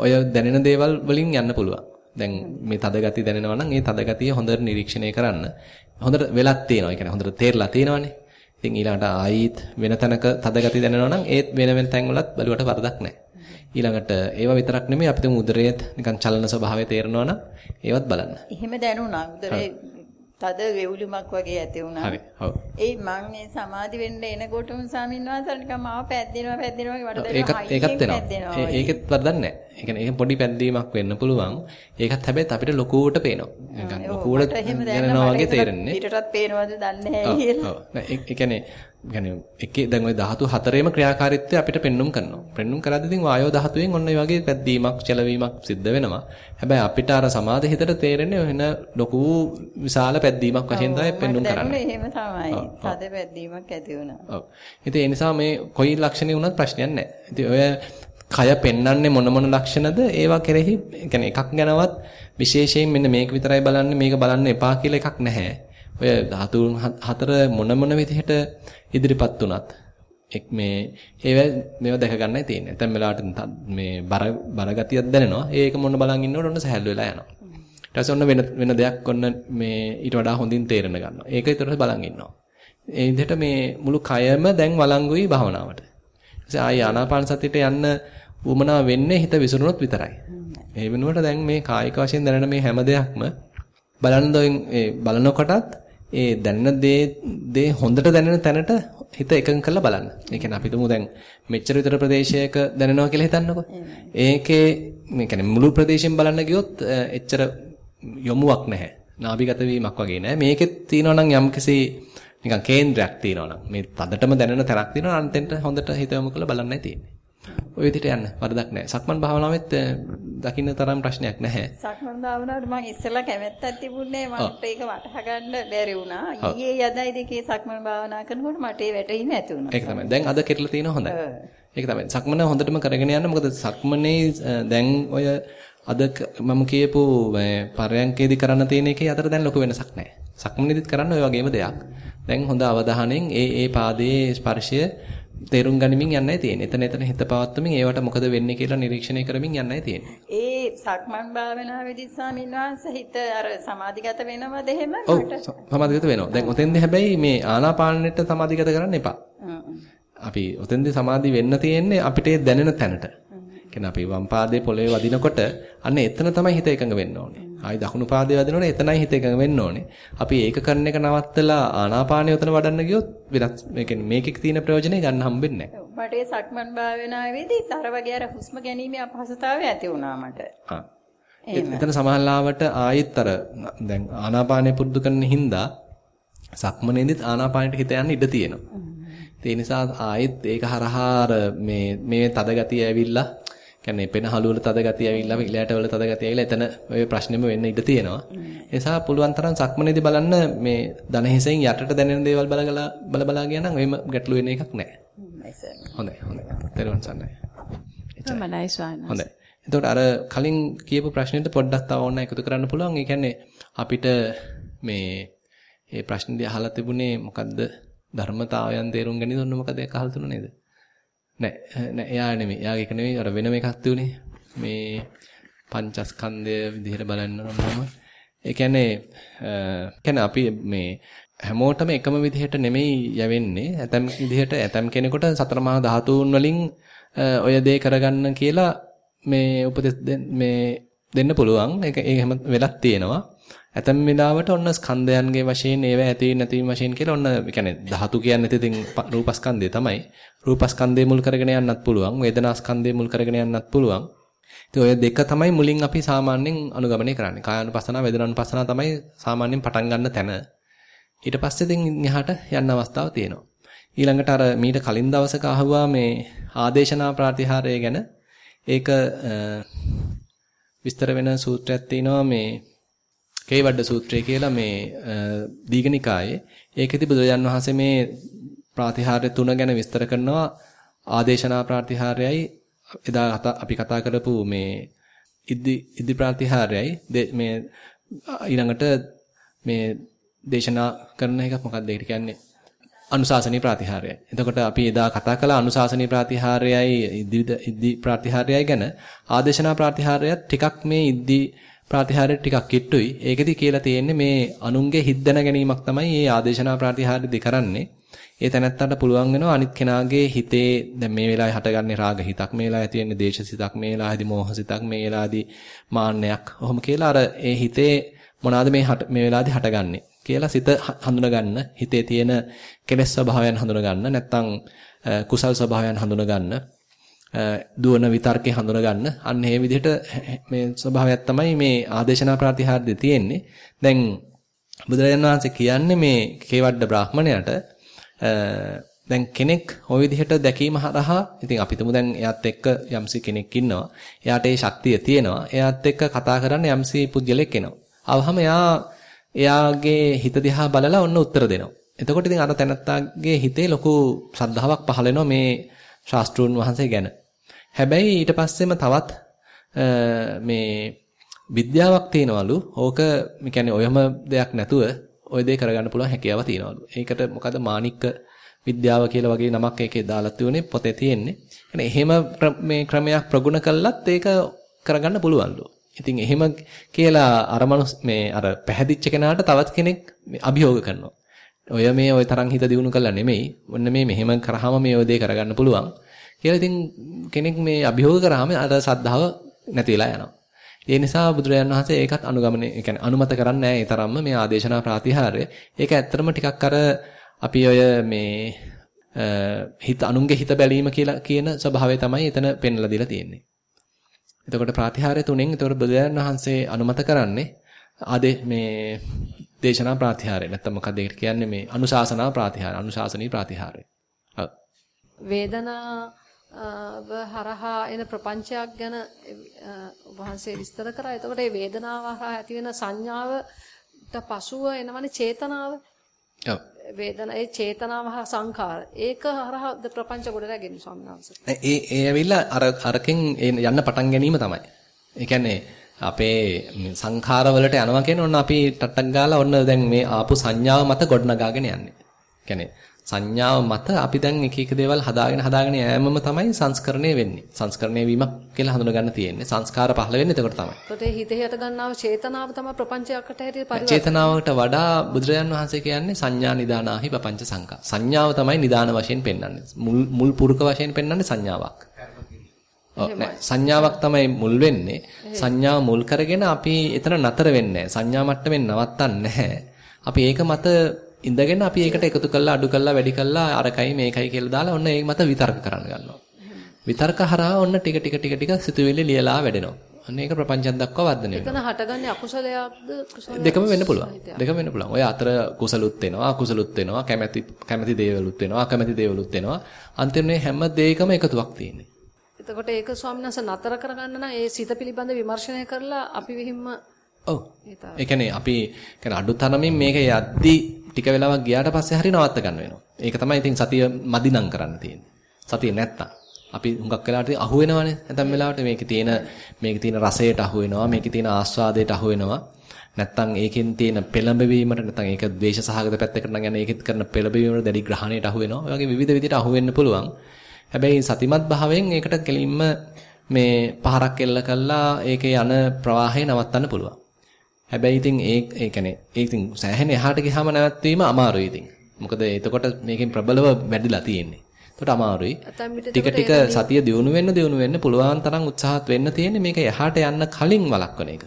ඔය දැනෙන දේවල් වලින් යන්න පුළුවන්. දැන් මේ තද ගති දැනෙනවා නම් ඒ තද ගතිය හොඳට නිරීක්ෂණය කරන්න. හොඳට වෙලක් තියෙනවා. ඒ කියන්නේ හොඳට තේරලා තියෙනවානේ. ඉතින් ඊළඟට ආයිත් වෙන තැනක තද ගති දැනෙනවා නම් ඒත් වෙන වෙන තැන්වලත් බලුවට වරදක් නැහැ. ඊළඟට ඒවා විතරක් නෙමෙයි අපිට උදරයේත් නිකන් චලන ස්වභාවය තේරෙනවා නම් ඒවත් බලන්න. එහෙම දැනුණා. උදරේ තද වේවුලුමක් වගේ ඇති වුණා. හරි. ඔව්. ඒ මම මේ සමාධි වෙන්න එනකොටම ස්වාමීන් වහන්සේ නිකන් මාව පැද්දෙනවා පැද්දෙනවා වගේ මට දැනෙනවා. ඒකත් වෙනවා. ඒකෙත් වරදක් නැහැ. ඒ කියන්නේ ඒක පොඩි පැද්දීමක් වෙන්න පුළුවන්. ඒකත් හැබැයි අපිට ලොකුවට පේනවා. නිකන් ලොකුවට දැනෙනවා වගේ තේරෙන්නේ. ඊටටත් පේනවද දන්නේ නැහැ කියලා. ඔව්. ඒ කියන්නේ يعني එකේ දැන් ওই ධාතු හතරේම ක්‍රියාකාරීත්වය අපිට පෙන්눔 කරනවා. පෙන්눔 කරද්දී ඉතින් වායෝ ධාතුවෙන් ඔන්න ඒ වගේ පැද්දීමක්, චලවීමක් සිද්ධ වෙනවා. හැබැයි අපිට අර සමාධි හිතට තේරෙන්නේ වෙන ලොකු විශාල පැද්දීමක් වශයෙන් තමයි පෙන්눔 කරන්නේ. එහෙම තමයි. තද පැද්දීමක් ඇති වුණා. ඔව්. ඉතින් ඒ නිසා මේ කොයි ලක්ෂණේ වුණත් ප්‍රශ්නයක් නැහැ. ඉතින් ඔය කය පෙන්වන්නේ මොන මොන ලක්ෂණද ඒවා කෙරෙහි يعني එකක් ගැනවත් විශේෂයෙන් මෙන්න මේක විතරයි බලන්නේ මේක බලන්න එපා කියලා එකක් නැහැ. ඔය ධාතුන් හතර මොන මොන විදිහට ඉදිරිපත් වුණත් එක් මේ ඒව මේව දැක ගන්නයි තියෙන්නේ. නැත්නම් වෙලාවට මේ බර බර ගතියක් දැනෙනවා. ඒක මොන බලන් ඉන්නකොට ඔන්න සහැල්ලු වෙලා යනවා. ඊට පස්සේ ඔන්න වෙන වෙන දෙයක් ඔන්න මේ ඊට වඩා හොඳින් තේරෙන ගන්නවා. ඒක ඊටට බලන් ඉන්නවා. ඒ විදිහට මේ මුළු කයම දැන් වළංගුයි භාවනාවට. ඊට ආයි ආනාපාන සතියට යන්න උමනා වෙන්නේ හිත විසිරුණොත් විතරයි. ඒ වෙනුවට දැන් මේ කායික වශයෙන් දැනෙන මේ හැම දෙයක්ම බලන බලනකොටත් ඒ දැනෙන දේ දේ හොඳට දැනෙන තැනට හිත එකඟ කරලා බලන්න. ඒ කියන්නේ අපි තුමු දැන් මෙච්චර විතර ප්‍රදේශයක දැනෙනවා කියලා හිතන්නකෝ. ඒකේ මේ කියන්නේ මුළු ප්‍රදේශයෙන් බලන්න ගියොත් එච්චර යොමුවක් නැහැ. නාභිගත වීමක් වගේ නෑ. මේකෙත් තියෙනවා නම් යම්කිසි නිකන් කේන්ද්‍රයක් තියෙනවා නම් මේ තදටම දැනෙන තැනක් තියෙනවා අන්තෙන්ට හොඳට හිත යොමු කරලා බලන්නයි තියෙන්නේ. ওই විදිහට යන්න වරදක් නැහැ. සක්මන් භාවනාවෙත් දකින්න තරම් ප්‍රශ්නයක් නැහැ. සක්මන් භාවනාවට මම ඉස්සෙල්ලා කැමැත්තක් තිබුණේ මට ඒක වටහා ගන්න බැරි වුණා. ඊයේ යදයි දෙකේ සක්මන් භාවනා කරනකොට මට ඒ වැටහීම ඇති වුණා. ඒක තමයි. දැන් අද කෙරලා තියෙන හොඳයි. ඒක තමයි. සක්මන හොඳටම කරගෙන යන්න. මොකද සක්මනේ දැන් ඔය අද මම කියපු පරයන්කේදී කරන්න තියෙන එකේ අතර දැන් ලොකු වෙනසක් නැහැ. සක්මනේදීත් කරන්න ඔය වගේම දෙයක්. දැන් හොඳ අවධානයෙන් ඒ ඒ පාදයේ ස්පර්ශය තේරුම් ගනිමින් යන්නයි තියෙන්නේ. එතන එතන හිත පවත්වමින් ඒවට මොකද වෙන්නේ කියලා නිරීක්ෂණය කරමින් යන්නයි තියෙන්නේ. ඒ සක්මන් භාවනාවේදී ස්වාමීන් වහන්සේ හිත අර සමාධිගත වෙනවද එහෙම? ඔව් සමාධිගත වෙනවා. දැන් ඔතෙන්දී හැබැයි මේ ආනාපානෙට සමාධිගත කරන්න එපා. අපි ඔතෙන්දී සමාධි වෙන්න තියෙන්නේ අපිට දැනෙන තැනට. කියන්නේ අපි වම් පාදයේ පොළවේ වදිනකොට අන්න එතන තමයි හිත එකඟ වෙන්න ඕනේ. ආයි දකුණු පාදයේ වදිනකොට එතනයි හිත එකඟ වෙන්න ඕනේ. අපි ඒක කරන එක නවත්තලා ආනාපානිය උතන වඩන්න ගියොත් වෙනස් මේ කියන්නේ මේකේ තියෙන ප්‍රයෝජනෙ ගන්න හම්බෙන්නේ නැහැ. මට ඒ සක්මන් භාවනාවේදී තර වගේ අර හුස්ම ගැනීමේ අපහසුතාවය ඇති වුණා මට. ආ. එතන සමහරලාවට ආයෙත් අර දැන් ආනාපානිය පුරුදු කරන හින්දා සක්මනේදීත් ආනාපානෙට හිත යන්න ඉඩ තියෙනවා. ඒ නිසා ආයෙත් ඒක හරහා මේ මේ තද ගතිය ඇවිල්ලා කියන්නේ පෙනහළු වල තද ගතිය ඇවිල්ලා ඉලයට වල තද ගතිය ඇවිල්ලා එතන ඔය ප්‍රශ්නෙම වෙන්න ඉඩ තියෙනවා. ඒ නිසා පුළුවන් තරම් සක්මනේදී බලන්න මේ දන හිසෙන් යටට දැනෙන දේවල් බලගලා බල බලා ගියා නම් ඔයම ගැටලු වෙන එකක් නැහැ. හොඳයි හොඳයි. තේරුම් ගන්නයි. එච්චරයි. හොඳයි. එතකොට අර කලින් කියපු ප්‍රශ්නෙට පොඩ්ඩක් තව ඕන එකතු කරන්න පුළුවන්. ඒ කියන්නේ අපිට මේ මේ ප්‍රශ්නේදී අහලා තිබුණේ මොකද්ද ධර්මතාවයන් තේරුම් ගැනීම ඔන්න මොකද ඒක අහලා තුන නේද? නෑ නෑ එයා නෙමෙයි. එයාගේ එක නෙමෙයි අර වෙනම එකක් තියුනේ. මේ පංචස්කන්ධය විදිහට බලන්න නම් ඒ කියන්නේ කියන්නේ අපි මේ හැමෝටම එකම විදිහට නෙමෙයි යවෙන්නේ. ඇතම් විදිහට ඇතම් කෙනෙකුට සතර මහා ධාතුන් වලින් ඔය දේ කරගන්න කියලා මේ උපදෙස් මේ දෙන්න පුළුවන්. ඒක එහෙම වෙලක් තියෙනවා. ඇතැම් වෙලාවට ඔන්න ස්කන්ධයන්ගේ වශයෙන් ඒව ඇති නැති වශයෙන් කියලා ඔන්න කියන්නේ ධාතු කියන්නේ ඉතින් රූපස්කන්ධය තමයි. රූපස්කන්ධය මුල් කරගෙන යන්නත් පුළුවන්. වේදනාස්කන්ධය මුල් කරගෙන යන්නත් පුළුවන්. ඉතින් ඔය දෙක තමයි මුලින් අපි සාමාන්‍යයෙන් අනුගමනය කරන්නේ. කායानुපස්සන වේදනානුපස්සන තමයි සාමාන්‍යයෙන් පටන් ගන්න තැන. ඊට පස්සේ ඉතින් එහාට යන්න අවස්ථාව තියෙනවා. ඊළඟට අර මීට කලින් දවසක අහුවා මේ ආදේශනා ප්‍රතිහාරය ගැන ඒක විස්තර වෙන සූත්‍රයක් තියෙනවා මේ කේවඩ සූත්‍රය කියලා මේ දීඝනිකායේ. ඒකෙදි බුදුරජාන් වහන්සේ මේ ප්‍රාතිහාර්ය තුන ගැන විස්තර කරනවා. ආදේශනා ප්‍රාතිහාර්යයි එදා අපි කතා කරපු මේ ඉදි ඉදි ප්‍රාතිහාර්යයි. මේ ඊළඟට මේ දේශනා කරන එක මොකක්ද ඒකට කියන්නේ? අනුශාසනීය ප්‍රාතිහාර්යයි. එතකොට අපි එදා කතා කළා අනුශාසනීය ප්‍රාතිහාර්යයි ඉදි ඉදි ප්‍රාතිහාර්යයි ගැන. ආදේශනා ප්‍රාතිහාර්යයත් ටිකක් මේ ඉදි ප්‍රාතිහාර්ය ටිකක් කිට්ටුයි. ඒකෙදි කියලා තියෙන්නේ මේ අනුන්ගේ හිත් දැන ගැනීමක් තමයි මේ ආදේශනා ප්‍රාතිහාර්යදි කරන්නේ. ඒ තැනත්තට පුළුවන් වෙනවා අනිත් කෙනාගේ හිතේ දැන් මේ වෙලාවේ හටගන්නේ රාග හිතක් මේ වෙලාවේ තියෙන්නේ දේශ සිතක් මේ වෙලාවේදී මෝහ සිතක් මේ වෙලාවේදී මාන්නයක්. ඔහොම කියලා අර ඒ හිතේ මොනවාද මේ මේ වෙලාවේදී හටගන්නේ කියලා සිත හඳුනගන්න හිතේ තියෙන කෙලෙස් ස්වභාවයන් හඳුනගන්න නැත්නම් කුසල් ස්වභාවයන් හඳුනගන්න දුවන විතර්කේ හඳුන ගන්න. අන්න ඒ විදිහට මේ ස්වභාවයක් තමයි මේ ආදේශනා ප්‍රතිහාරදී තියෙන්නේ. දැන් බුදුරජාණන් වහන්සේ කියන්නේ මේ කේවඩ බ්‍රාහමණයට දැන් කෙනෙක් ওই විදිහට දැකීම හරහා ඉතින් අපි තුමු දැන් එයාත් එක්ක යම්සි කෙනෙක් ඉන්නවා. එයාට ඒ ශක්තිය තියෙනවා. එයාත් එක්ක කතා කරන්න යම්සි පුද්ගලෙක් එනවා. අවහම එයා එයාගේ හිත දිහා බලලා ඔන්න උත්තර දෙනවා. එතකොට ඉතින් අර තැනත්තාගේ හිතේ ලොකු ශ්‍රද්ධාවක් පහළ වෙනවා මේ ශාස්ත්‍රූන් වහන්සේ ගැන. හැබැයි ඊට පස්සෙම තවත් මේ විද්‍යාවක් තියනවලු. ඕක කියන්නේ ඔයම දෙයක් නැතුව ඔය දේ කරගන්න පුළුවන් හැකියාව තියනවලු. ඒකට මොකද මානික්ක විද්‍යාව කියලා වගේ නමක් ඒකේ දාලා තියුනේ පොතේ තියෙන්නේ. يعني එහෙම මේ ක්‍රමයක් ප්‍රගුණ කළත් ඒක කරගන්න පුළුවන්ලු. ඉතින් එහෙම කියලා අර මේ අර පැහැදිච්ච කෙනාට තවත් කෙනෙක් අභියෝග කරනවා. ඔය මේ ඔය තරම් හිත දියුණු කළා නෙමෙයි. ඔන්න මේ මෙහෙම කරාම මේ ඔය දේ කරගන්න පුළුවන්. කියලා ඉතින් කෙනෙක් මේ අභියෝග කරාම අර සද්ධාව නැති වෙලා යනවා. ඒ නිසා බුදුරජාන් වහන්සේ ඒකත් අනුගමනය, ඒ කියන්නේ අනුමත කරන්නේ නැහැ ඒ තරම්ම මේ ආදේශනා ප්‍රාතිහාරය. ඒක ඇත්තටම ටිකක් අර අපි ඔය මේ හිත අනුන්ගේ හිත බැලීම කියලා කියන ස්වභාවය තමයි එතන පෙන්ලා දීලා තියෙන්නේ. එතකොට ප්‍රාතිහාරය තුනෙන් එතකොට බුදුරජාන් වහන්සේ අනුමත කරන්නේ ආදේ මේ දේශනා ප්‍රාතිහාරය. නැත්තම් මොකක්ද ඒකට කියන්නේ මේ අනුශාසනා ප්‍රාතිහාරය, අනුශාසනී ප්‍රාතිහාරය. ඔව්. වේදනා හරහා එන ප්‍රපංචයක් ගැන වහන්සේ විස්තර කරා. එතකොට මේ වේදනාව හරහා ඇති වෙන සංඥාවට පසුව එනවනේ චේතනාව. ඔව්. වේදනා ඒ චේතනාව හා සංඛාර. ඒක හරහා ප්‍රපංච ගොඩ ස්වාමීන් වහන්සේ. ඒ ඒ ඇවිල්ලා අර අරකින් යන්න පටන් ගැනීම තමයි. ඒ කියන්නේ අපේ සංඛාර වලට යනවා කියන්නේ ඔන්න අපි ටට්ටක් ගාලා ඔන්න දැන් මේ ආපු සංඥාව මත ගොඩනගාගෙන යන්නේ. කියන්නේ සංඥාව මත අපි දැන් එක එක දේවල් හදාගෙන හදාගෙන යෑමම තමයි සංස්කරණය වෙන්නේ. සංස්කරණය වීමක් කියලා හඳුනගන්න තියෙන්නේ. සංස්කාර පහළ වෙන්නේ එතකොට තමයි. ඒකට හිතේ හට ගන්නව චේතනාව තමයි ප්‍රපංචයකට හැටියට පරිවර්තනය. චේතනාවට වඩා බුදුරජාන් වහන්සේ කියන්නේ සංඥා නිදානාහි පపంచ සංකා. සංඥාව තමයි නිදාන වශයෙන් පෙන්වන්නේ. මුල් මුල් පුරුක වශයෙන් පෙන්වන්නේ සංඥාවක්. සංඥාවක් තමයි මුල් වෙන්නේ. සංඥාව මුල් කරගෙන අපි එතන නතර වෙන්නේ සංඥා මට්ටමින් නවත්තන්නේ නැහැ. අපි ඒක මත ඉඳගෙන අපි ඒකට එකතු කරලා අඩු කරලා වැඩි කරලා අරකයි මේකයි කියලා දාලා ඔන්න ඒක මත විතර්ක කරන්න ගන්නවා. විතර්ක හරහා ඔන්න ටික ටික ටික ටික සිතුවිලි ලියලා වැඩෙනවා. අන්න ඒක ප්‍රපංචයක් දක්වා වර්ධනය වෙනවා. එතන හටගන්නේ අකුසලයක්ද කුසලයක්ද? දෙකම වෙන්න පුළුවන්. දෙකම වෙන්න පුළුවන්. ඔය අතර කුසලුත් වෙනවා, අකුසලුත් වෙනවා, කැමැති කැමැති දේවලුත් වෙනවා, අකමැති දේවලුත් වෙනවා. අන්තිමේ හැම දෙයකම එකතුවක් තියෙන්නේ. එතකොට ඒක ස්වාමීන් වහන්සේ නතර කරගන්න නම් ඒ සිත පිළිබඳ විමර්ශනය කරලා අපි විහිම්ම ඔව්. ඒ කියන්නේ අපි කියන්නේ අඩු තරමින් මේක යද්දි ටික වෙලාවක් ගියාට පස්සේ හරි නවත්ත ගන්න වෙනවා. ඒක තමයි ඉතින් සතිය මදි නම් කරන්න තියෙන්නේ. සතිය නැත්තම් අපි හුඟක් වෙලාවට අහු වෙනවනේ. නැත්නම් වෙලාවට මේකේ තියෙන මේකේ තියෙන රසයට අහු වෙනවා, මේකේ තියෙන ආස්වාදයට අහු වෙනවා. නැත්තම් ඒකෙන් තියෙන පෙළඹවීමට නැත්තම් ඒක ද්වේෂ සහගත පැත්තකට නම් යන ඒකෙත් කරන පෙළඹවීමට දැඩි ග්‍රහණයට අහු වෙනවා. ඒ වගේ විවිධ විදිහට අහු වෙන්න පුළුවන්. හැබැයි සතිමත් භාවයෙන් ඒකට කෙලින්ම මේ පහරක් එල්ල කළා ඒකේ යන ප්‍රවාහය නවත්තන්න පුළුවන්. හැබැයි ඉතින් ඒ ඒ කියන්නේ ඒ ඉතින් සෑහෙන එහාට ගියාම නැවැත්වීම අමාරුයි ඉතින්. මොකද එතකොට මේකෙන් ප්‍රබලව වැඩිලා තියෙන්නේ. එතකොට අමාරුයි. ටික ටික සතිය දියුණු වෙන්න දියුණු වෙන්න පුළුවන් තරම් උත්සාහත් වෙන්න තියෙන්නේ මේක එහාට යන්න කලින් වළක්වන එක.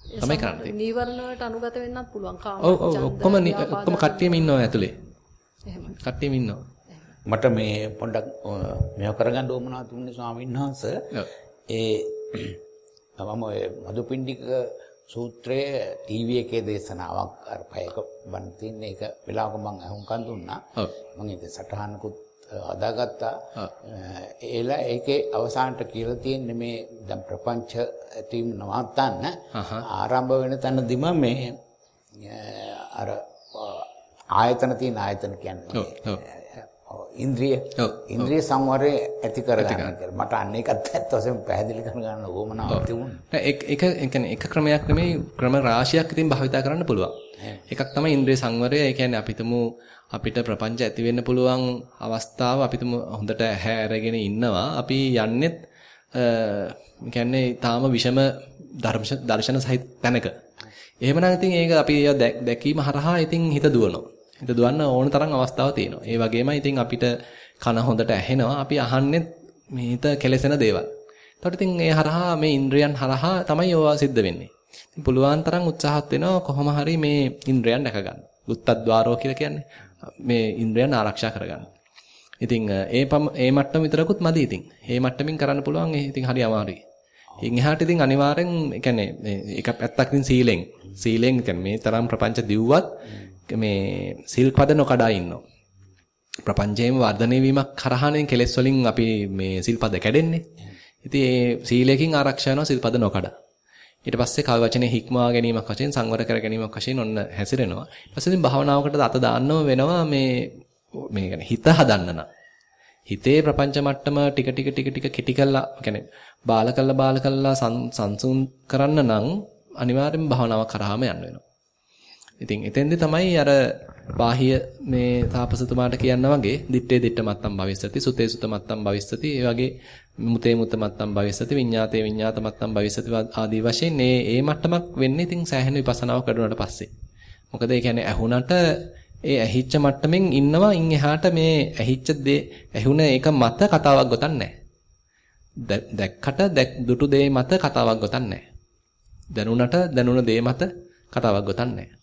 තමයි කරන්න තියෙන්නේ. නීවරණ වලට අනුගත වෙන්නත් පුළුවන්. කාම ඔව් ඔව් ඔක්කොම ඔක්කොම කට්ටියම ඉන්නවා ඇතුලේ. එහෙමයි. කට්ටියම ඉන්නවා. මට මේ පොඩ්ඩක් මේව කරගන්න උවමනා තුන්නේ ස්වාමීන් වහන්සේ. ඒ මම ඔය මදුපිණ්ඩික සූත්‍රයේ ටීවී එකේ දේශනාවක් අර පැයක බන් තින්න එක වෙලාවක මම අහුම්කන් දුන්නා. මම ඒක සටහනකුත් හදාගත්තා. ඒලා ඒකේ අවසානට කියලා තියෙන්නේ මේ දැන් ප්‍රපංච ටීම් නවත්තන්න ආරම්භ වෙන තැනදිම මේ අර ආයතන තියෙන ආයතන කියන්නේ ඉන්ද්‍රිය ඉන්ද්‍රිය සංවරය ඇති කරගන්න කියලා. මට අන්න ඒකත් ඇත්ත වශයෙන්ම පැහැදිලි කරගන්න ඕමනාවක් තිබුණා. ඒක ඒක කියන්නේ එක ක්‍රමයක් නෙමෙයි ක්‍රම රාශියක් ඉතින් භාවිතා කරන්න පුළුවන්. එකක් තමයි ඉන්ද්‍රිය සංවරය. ඒ කියන්නේ අපිටම අපිට ප්‍රපංච ඇති වෙන්න පුළුවන් අවස්ථාව අපිටම හොඳට ඇහැ අරගෙන ඉන්නවා. අපි යන්නෙත් ඒ කියන්නේ තාම විෂම දර්ශන සහිත තැනක. එහෙමනම් ඉතින් ඒක අපි දැකීම හරහා ඉතින් හිත දුවනවා. හිත දුවන්න ඕන තරම් අවස්ථාවක් තියෙනවා. ඒ වගේමයි ඉතින් අපිට කන හොඳට ඇහෙනවා. අපි අහන්නේ මේ හිත කෙලසෙන දේවල්. එතකොට ඉතින් ඒ හරහා මේ ඉන්ද්‍රයන් හරහා තමයි ඕවා සිද්ධ වෙන්නේ. ඉතින් පුළුවන් තරම් උත්සාහත් වෙනවා කොහොම හරි මේ ඉන්ද්‍රයන් දැක ගන්න. උත්තද්්වාරෝ කියලා කියන්නේ මේ ඉන්ද්‍රයන් ආරක්ෂා කරගන්න. ඉතින් ඒ ඒ මට්ටම විතරකුත් මදි ඉතින්. ඒ මට්ටමින් කරන්න පුළුවන් ඒ ඉතින් හරි අමාරුයි. ඉන් එහාට ඉතින් අනිවාර්යෙන් ඒ කියන්නේ එක පැත්තක් ඉතින් සීලෙන් සීලෙන් කියන්නේ මේ තරම් ප්‍රපංච දිව්වත් මේ සිල්පද නොකඩා ඉන්නවා. ප්‍රපංචයෙන් වර්ධනය වීමක් කරහානෙන් කෙලෙස් වලින් අපි මේ සිල්පද කැඩෙන්නේ. ඉතින් ඒ සීලයෙන් ආරක්ෂා වෙනවා සිල්පද නොකඩා. ඊට පස්සේ කල් වචනේ හික්මවා ගැනීමක් වශයෙන් සංවර කර ගැනීමක් වශයෙන් ඔන්න හැසිරෙනවා. ඊට පස්සේ ඉතින් භාවනාවකට අත දාන්නම වෙනවා මේ මේ කියන්නේ හිත හදන්න නම්. හිතේ ප්‍රපංච මට්ටම ටික ටික ටික ටික කිටි කළා කියන්නේ බාල කළා බාල කළා සංසුන් කරන්න නම් අනිවාර්යෙන් භාවනාව කරාම යන්න වෙනවා. ඉතින් එතෙන්දී තමයි අර බාහිය මේ තාපසතුමාට කියන්න වගේ දිත්තේ දිත්ත මත්තම් භවිස්සති සුතේ සුත මත්තම් භවිස්සති ඒ වගේ මුතේ මුත මත්තම් භවිස්සති විඤ්ඤාතේ විඤ්ඤාත මත්තම් භවිස්සති ආදී වශයෙන් මේ ඒ මට්ටමක් වෙන්නේ ඉතින් සෑහෙන විපස්සනාව කරුණාට පස්සේ. මොකද ඒ කියන්නේ ඇහුණට ඒ ඇහිච්ච මට්ටමින් ඉන්නවා ඉන් එහාට මේ ඇහිච්ච දේ ඇහුණ ඒක මත කතාවක් ගොතන්නේ දැක්කට දුටු දේ මත කතාවක් ගොතන්නේ දැනුණට දැනුණ දේ මත කතාවක් ගොතන්නේ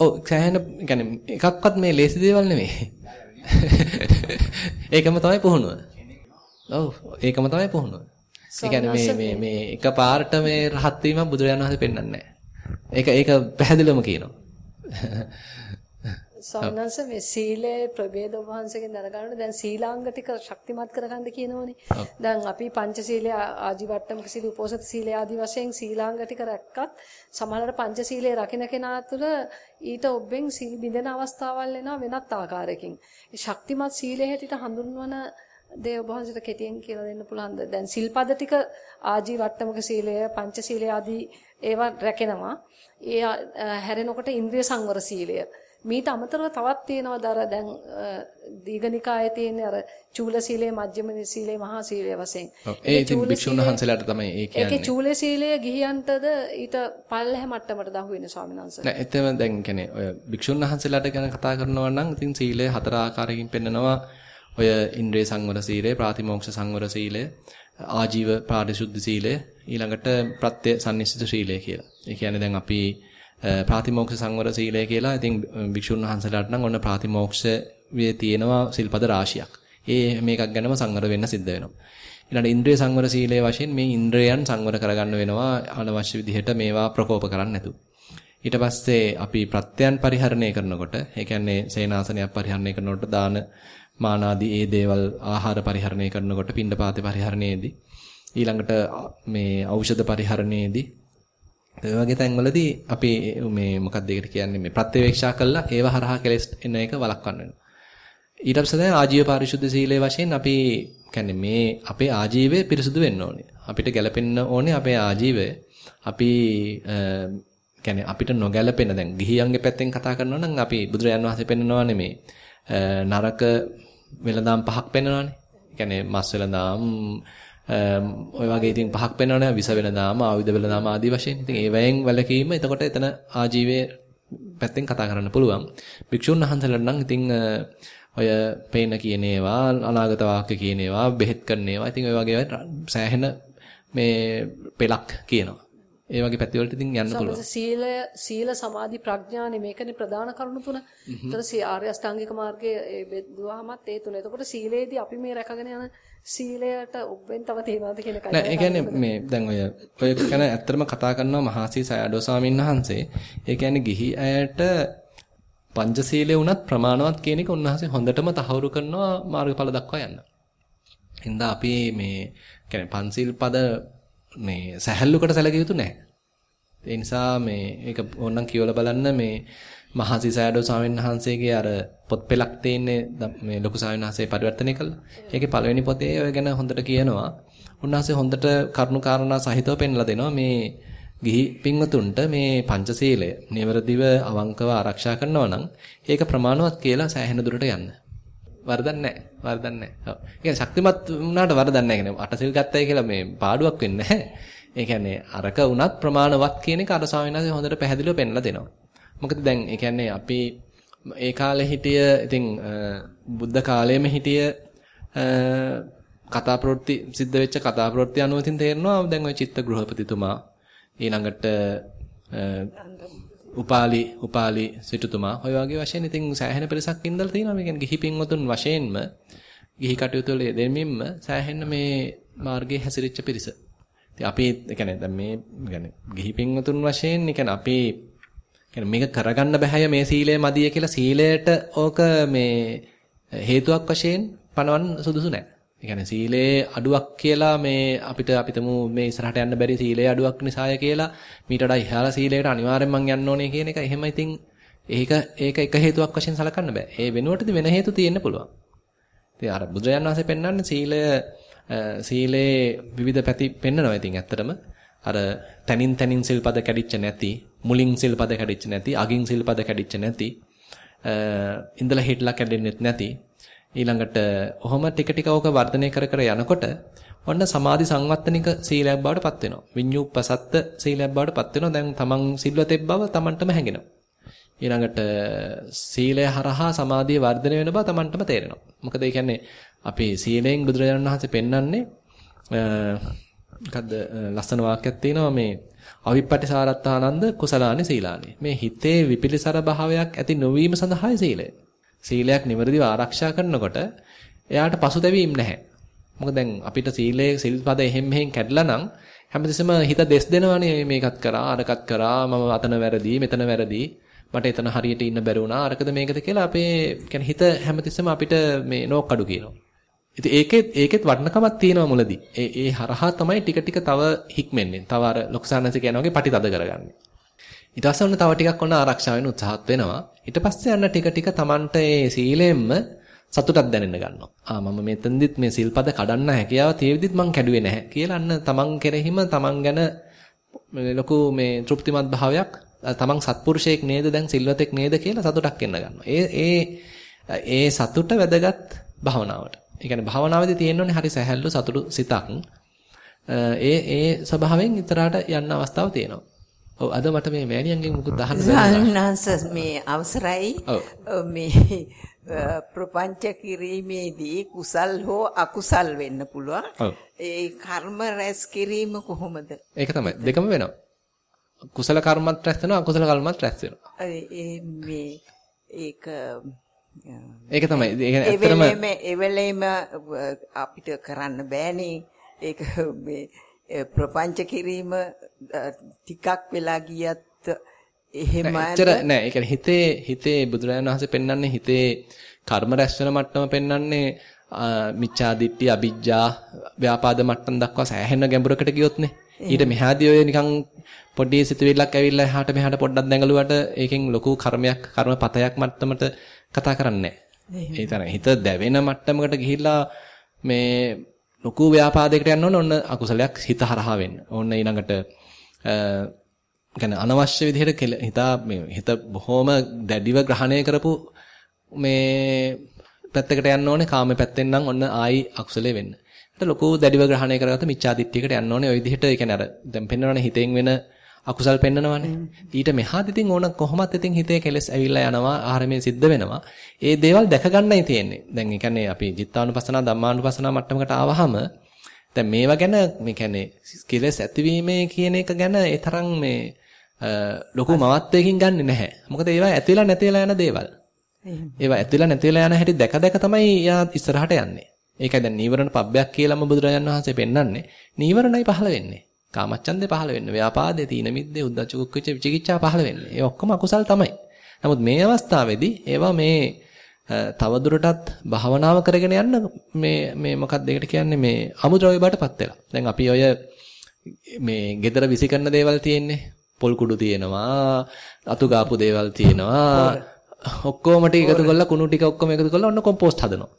ඔව් සෑහෙන يعني එකක්වත් මේ ලේසි දේවල් නෙමෙයි. ඒකම තමයි පුහුණුව. ඔව් ඒකම තමයි පුහුණුව. ඒ කියන්නේ මේ මේ මේ එක පාරට මේ රහත් වීම බුදුරජාණන් වහන්සේ පෙන්වන්නේ නැහැ. ඒක ඒක පැහැදිලිවම කියනවා. සවනංශ මේ සීලේ ප්‍රභේද වහන්සේගෙන් දැනගන්න දැන් සීලාංග ටික ශක්තිමත් කරගන්න කියනෝනේ. දැන් අපි පංචශීලයේ ආජීවට්ටමක සීල උපෝසත සීලයේ ආදි වශයෙන් සීලාංග ටික රැක්කත් සමහරවිට පංචශීලයේ රකින්න කෙනා තුළ ඊට ඔබෙන් සීල් බිඳෙන අවස්ථාවල් එනවා වෙනත් ආකාරයකින්. ශක්තිමත් සීලයේ හැටියට හඳුන්වන දේ ඔබ වහන්සේට කෙටියෙන් කියලා දෙන්න පුළුවන්ද? දැන් සිල්පද ටික ආජීවට්ටමක සීලය, පංචශීලය ආදී ඒවා රැකෙනවා. ඒ හැරෙනකොට ඉන්ද්‍රිය සංවර සීලය මීට අමතරව තවත් තියෙනවද අර දැන් දීඝනිකායේ තියෙන අර චූල සීලය, මජ්ක්‍ධිම සීලය, මහා සීලය වශයෙන්. ඒ ඉතින් භික්ෂුන් වහන්සේලාට තමයි ඒ කියන්නේ. ඒකේ චූල සීලය ගිහියන්ටද ඊට පල්ලෙහ මට්ටමට දහු වෙන ස්වාමීන් වහන්සේ. නෑ එතෙම දැන් කියන්නේ ඔය භික්ෂුන් වහන්සේලාට ගැන කතා කරනවා නම් ඉතින් සීලය හතර ආකාරයකින් පෙන්නනවා. ඔය ඉන්ද්‍රිය සංවර සීලය, ප්‍රාතිමෝක්ෂ සංවර සීලය, ආජීව පාරිශුද්ධ සීලය, ඊළඟට ප්‍රත්‍ය සම්නිස්සිත සීලය කියලා. ඒ කියන්නේ දැන් අපි ප්‍රාතිමෝක්ෂ සංවර සීලය කියලා. ඉතින් භික්ෂුන් වහන්සේලාට නම් ඔන්න ප්‍රාතිමෝක්ෂයේ තියෙනවා සිල්පද රාශියක්. ඒ මේකක් ගැනම සංවර වෙන්න සිද්ධ වෙනවා. ඊළඟ ඉන්ද්‍රිය සංවර සීලයේ වශයෙන් මේ ඉන්ද්‍රයන් සංවර කරගන්න වෙනවා අනවශ්‍ය විදිහට මේවා ප්‍රකෝප කරන්නේ නැතුව. ඊට පස්සේ අපි ප්‍රත්‍යයන් පරිහරණය කරනකොට, ඒ කියන්නේ සේනාසනයක් පරිහරණය කරනකොට දාන මානාදී ඒ දේවල් ආහාර පරිහරණය කරනකොට පින්ඩපාතේ පරිහරණයේදී ඊළඟට මේ ඖෂධ පරිහරණයේදී ඒ වගේ තැන්වලදී අපි මේ මොකක්ද ඒකට කියන්නේ මේ ප්‍රත්‍යවේක්ෂා කළා ඒව හරහා කෙලස් එන එක වළක්වන්න වෙනවා. ඊට පස්සේ දැන් ආජීව පාරිශුද්ධ සීලය වශයෙන් අපි කියන්නේ මේ අපේ ආජීවය පිරිසුදු වෙන්න ඕනේ. අපිට ගැළපෙන්න ඕනේ අපේ ආජීවය. අපි කියන්නේ අපිට නොගැළපෙන දැන් ගිහියන්ගේ පැත්තෙන් කතා කරනවා නම් අපි බුදුරජාන් වහන්සේ පෙන්නනවා නෙමේ. නරක වෙලඳාම් පහක් පෙන්නනවානේ. කියන්නේ මස් වෙලඳාම් Um, ඔය වගේ ඉතින් පහක් වෙනවනේ විස වෙනදාම ආයුධ වෙනදාම ආදී වශයෙන්. ඉතින් ඒ වයෙන් වැළකීම එතකොට එතන ආජීවයේ පැත්තෙන් කතා කරන්න පුළුවන්. භික්ෂුන් වහන්සේලාට නම් ඉතින් uh, ඔය පේන කියන ඒවා අනාගත වාක්‍ය කියන ඒවා බෙහෙත් කරන ඒවා ඉතින් ඔය වගේ සෑහෙන මේ පෙලක් කියනවා. ඒ වගේ පැති වලට ඉතින් යන්න පුළුවන්. සීලය සීල සමාධි ප්‍රඥානේ මේකනේ ප්‍රධාන කරුණු තුන. ඒතර ආර්ය අෂ්ටාංගික මාර්ගයේ ඒ බෙදුවාමත් ඒ තුන. එතකොට සීලේදී අපි මේ රැකගෙන යන සීලයට ඔබෙන් තව තියෙනවද කියන එකයි. නෑ ඒ කියන්නේ මේ දැන් ඔය ඔය ගැන ඇත්තටම කතා කරනවා මහසී සයඩෝ ස්වාමීන් වහන්සේ. ඒ කියන්නේ ගිහි අයට පංචශීලයේ උනත් ප්‍රමාණවත් කියන එක උන්වහන්සේ හොඳටම තහවුරු කරනවා මාර්ගඵල දක්වා යන්න. හින්දා අපි මේ කියන්නේ පන්සිල් පද මේ සැහැල්ලුකට සැලකිය යුතු නැහැ. ඒ නිසා මේ ඒක ඕනනම් කියවලා බලන්න මේ මහසි සයඩෝ ස්වාමීන් වහන්සේගේ අර පොත් පෙළක් තියෙන්නේ මේ ලොකු ස්වාමීන් වහන්සේ පරිවර්තනය කළා. ඒකේ පළවෙනි පොතේ ඔය ගැන හොඳට කියනවා. උන්වහන්සේ හොඳට කරුණු කාරණා සහිතව පෙන්ලා දෙනවා මේ ගිහි පින්වතුන්ට මේ පංචශීලය නිවරදිව අවංකව ආරක්ෂා කරනවා නම් ඒක ප්‍රමාණවත් කියලා සෑහෙන දුරට යන්න. වරදක් නැහැ. වරදක් නැහැ. ඔව්. ඒ ශක්තිමත් වුණාට වරදක් නැහැ කියන්නේ අටසිල් ගත්තයි කියලා මේ පාඩුවක් වෙන්නේ නැහැ. ඒ කියන්නේ අරක වුණත් ප්‍රමාණවත් කියන එක අර ස්වාමීන් වහන්සේ හොඳට පැහැදිලිව පෙන්ලා දෙනවා. මොකද දැන් ඒ කියන්නේ අපි ඒ කාලේ හිටිය ඉතින් බුද්ධ කාලයේම හිටිය කතා ප්‍රවෘත්ති සිද්ධ වෙච්ච කතා ප්‍රවෘත්ති අනුව ඉතින් තේරෙනවා දැන් ওই චිත්ත ගෘහපතිතුමා ඊළඟට උපාලි උපාලි සිටුතුමා ඔය වගේ වශයෙන් ඉතින් සෑහෙන පිරිසක් ඉඳලා තියෙනවා මේ කියන්නේ ගිහි පින්වතුන් වශයෙන්ම ගිහි කටයුතු වල දෙමින්ම සෑහෙන මේ මාර්ගයේ හැසිරෙච්ච පිරිස. ඉතින් අපි ඒ කියන්නේ දැන් මේ කියන්නේ ගිහි පින්වතුන් වශයෙන් ඒ කියන්නේ අපි කියන්නේ මේක කරගන්න බෑය මේ සීලය මදිය කියලා සීලයට ඕක මේ හේතුවක් වශයෙන් පනවන්න සුදුසු නැහැ. ඒ කියන්නේ සීලේ අඩුවක් කියලා මේ අපිට අපිටම මේ ඉස්සරහට යන්න බැරි සීලේ අඩුවක් නිසාය කියලා මීට වඩා ඉහළ සීලයකට අනිවාර්යෙන් මං යන්න ඕනේ කියන එක එහෙම ඉතින් ඒක ඒක එක හේතුවක් වශයෙන් සලකන්න බෑ. ඒ වෙනුවටද වෙන හේතු තියෙන්න පුළුවන්. ඉතින් අර බුදුරජාණන් වහන්සේ පෙන්වන්නේ සීලය සීලේ විවිධ පැති පෙන්නනවා ඉතින් ඇත්තටම අර තනින් තනින් සිල්පද කැඩිච්ච නැති, මුලින් සිල්පද කැඩිච්ච නැති, අගින් සිල්පද කැඩිච්ච නැති, ඉඳලා හිටලා කැඩෙන්නෙත් නැති. ඊළඟට ඔහොම ටික ටික ඕක වර්ධනය කර කර යනකොට ඔන්න සමාධි සංවත්තනික සීලයක් බවට පත් වෙනවා. විඤ්ඤුප්පසත්ත සීලයක් බවට පත් වෙනවා. දැන් තමන් සිල්වතෙක් බව තමන්ටම හැඟෙනවා. ඊළඟට සීලය හරහා සමාධිය වර්ධනය වෙන බව තමන්ටම තේරෙනවා. මොකද ඒ කියන්නේ අපි සීලෙන් බුදුරජාණන් වහන්සේ පෙන්වන්නේ මොකද්ද ලස්සන වාක්‍යයක් තියෙනවා මේ අවිප්පටිසාරත්තානන්ද කුසලානි සීලානි. මේ හිතේ විපිලිසර භාවයක් ඇති නොවීම සඳහායි සීලය. සීලයක් නිවැරදිව ආරක්ෂා කරනකොට එයාට පසුතැවීම් නැහැ. මොකද දැන් අපිට සීලයේ සිල්පද එහෙම් මෙහෙන් කැඩලා නම් හැමතිස්සෙම හිත දෙස් දෙනවනේ මේකත් කරා අරකත් කරා මම අතන වැරදි මෙතන වැරදි මට එතන හරියට ඉන්න බැරි වුණා අරකද මේකද කියලා අපේ කියන්නේ හිත හැමතිස්සෙම අපිට මේ නෝක් අඩු කියනවා. ඉතින් ඒකෙත් ඒකෙත් වටිනකමක් තියෙනවා මුලදී. ඒ ඒ හරහා තමයි ටික ටික තව හික්මෙන්නේ. තව අර ලොක්සානස කියනවා වගේ පටි තද කරගන්නේ. ඊට පස්සේ ඔන්න තව ටිකක් ඔන්න ආරක්ෂා වෙන්න උත්සාහත් වෙනවා. ඊට පස්සේ යන්න ටික ටික Tamanට ඒ සීලයෙන්ම සතුටක් දැනෙන්න ගන්නවා. ආ මම මෙතනදිත් මේ සිල්පද කඩන්න හැකියාව තියෙවිදිත් මං කැඩුවේ නැහැ කියලා අන්න Taman කෙරෙහිම Taman ගැන ලොකු මේ තෘප්තිමත් භාවයක් තමන් සත්පුරුෂයෙක් නේද දැන් සිල්වතෙක් නේද කියලා සතුටක් එන්න ගන්නවා. ඒ ඒ ඒ සතුට වැදගත් භාවනාවට. ඒ කියන්නේ භාවනාවේදී තියෙන්නේ හරි සැහැල්ලු සතුටු සිතක්. ඒ ඒ ස්වභාවයෙන් ඉතරාට යන්න අවස්ථාව තියෙනවා. ඔව් අද මට මේ මෑණියන්ගෙන් මුකුත් අහන්න බැහැ. මේ අවසරයි මේ ප්‍රපංච කිරීමේදී කුසල් හෝ අකුසල් වෙන්න පුළුවන්. ඒ කර්ම රැස් කිරීම කොහොමද? ඒක තමයි. දෙකම වෙනවා. කුසල කර්මත් රැස් වෙනවා අකුසල කර්මත් රැස් වෙනවා. ඒ මේ ඒක ඒක තමයි. ඒ ඇත්තටම එවෙලෙම අපිට කරන්න බෑනේ. ඒක මේ ප්‍රපංච කිරීම ටිකක් වෙලා ගියත් එහෙම ඇත්තට නෑ. ඒ කියන්නේ හිතේ හිතේ බුදුරජාණන් වහන්සේ පෙන්වන්නේ හිතේ කර්ම රැස් වෙන මට්ටම පෙන්වන්නේ මිච්ඡා දිට්ඨි අ비ජ්ජා ව්‍යාපාද මට්ටම් දක්වා සෑහෙන ගැඹුරකට ගියොත්නේ. ඊට මෙහාදී ඔය නිකන් පොඩි සිතුවිල්ලක් ඇවිල්ලා එහාට මෙහාට පොඩ්ඩක් දැඟලුවට ඒකෙන් ලොකු කර්මයක් කර්මපතයක් මට්ටමට කතා කරන්නේ නැහැ. ඒ තරම් හිත දැවෙන මට්ටමකට ගිහිල්ලා මේ ලොකු ව්‍යාපාදයකට යන්න ඕන ඔන්න අකුසලයක් හිත හරහා වෙන්න. ඕන්න ඊළඟට අ අනවශ්‍ය විදිහට හිතා මේ හිත බොහොම දැඩිව ග්‍රහණය කරපු මේ පැත්තකට යන්න ඕනේ කාම පැත්තෙන් නම් ඔන්න ආයි අකුසලේ වෙන්න. ඒත් ලොකු දැඩිව ග්‍රහණය කරගත්ත මිච්ඡා දිට්ඨියකට යන්න ඕනේ. ওই විදිහට ඒ කියන්නේ අර දැන් පෙන්වනවනේ හිතෙන් වෙන අකුසල් පෙන්නනවනේ. ඊට මෙහාත් ඉතින් ඕන කොහොමත් ඉතින් හිතේ කෙලස් ඇවිල්ලා යනවා ආහාරමේ සිද්ධ වෙනවා. ඒ දේවල් දැක ගන්නයි තියෙන්නේ. දැන් ඒ කියන්නේ අපි จิต ානුපසනා ධම්මානුපසනා මට්ටමකට ආවහම දැන් මේවා ගැන මේ කියන්නේ කෙලස් ඇතිවීමේ කියන එක ගැන ඒ තරම් මේ ලොකු මවත්වයකින් ගන්නෙ නැහැ. මොකද ඒවා ඇතිලා නැතිලා යන දේවල්. ඒවා ඇතිලා නැතිලා යන හැටි දැක දැක තමයි යා ඉස්සරහට යන්නේ. ඒකයි දැන් නීවරණ පබ්බයක් කියලාම බුදුරජාණන් වහන්සේ පෙන්වන්නේ. නීවරණයි පහළ වෙන්නේ. කාමච්ඡන්දේ පහළ වෙන්නේ. ව්‍යාපාදේ තීන මිද්දේ උද්ධච්ච කුක්කුච්ච විචිකිච්ඡා පහළ වෙන්නේ. ඒ ඔක්කොම අකුසල් තමයි. නමුත් මේ අවස්ථාවේදී ඒවා මේ තවදුරටත් භාවනාව කරගෙන යන්න මේ මේ මොකක්ද ඒකට කියන්නේ මේ අමුද්‍රව්‍ය බාටපත් වෙලා. දැන් අපි ඔය මේ gedara විසි කරන දේවල් තියෙන්නේ. පොල් කුඩු තියෙනවා, අතු ගාපු දේවල් තියෙනවා. ඔක්කොම ටික එකතු කරලා කුණු ටික ඔක්කොම එකතු කරලා ඔන්න කොම්පෝස්ට් හදනවා.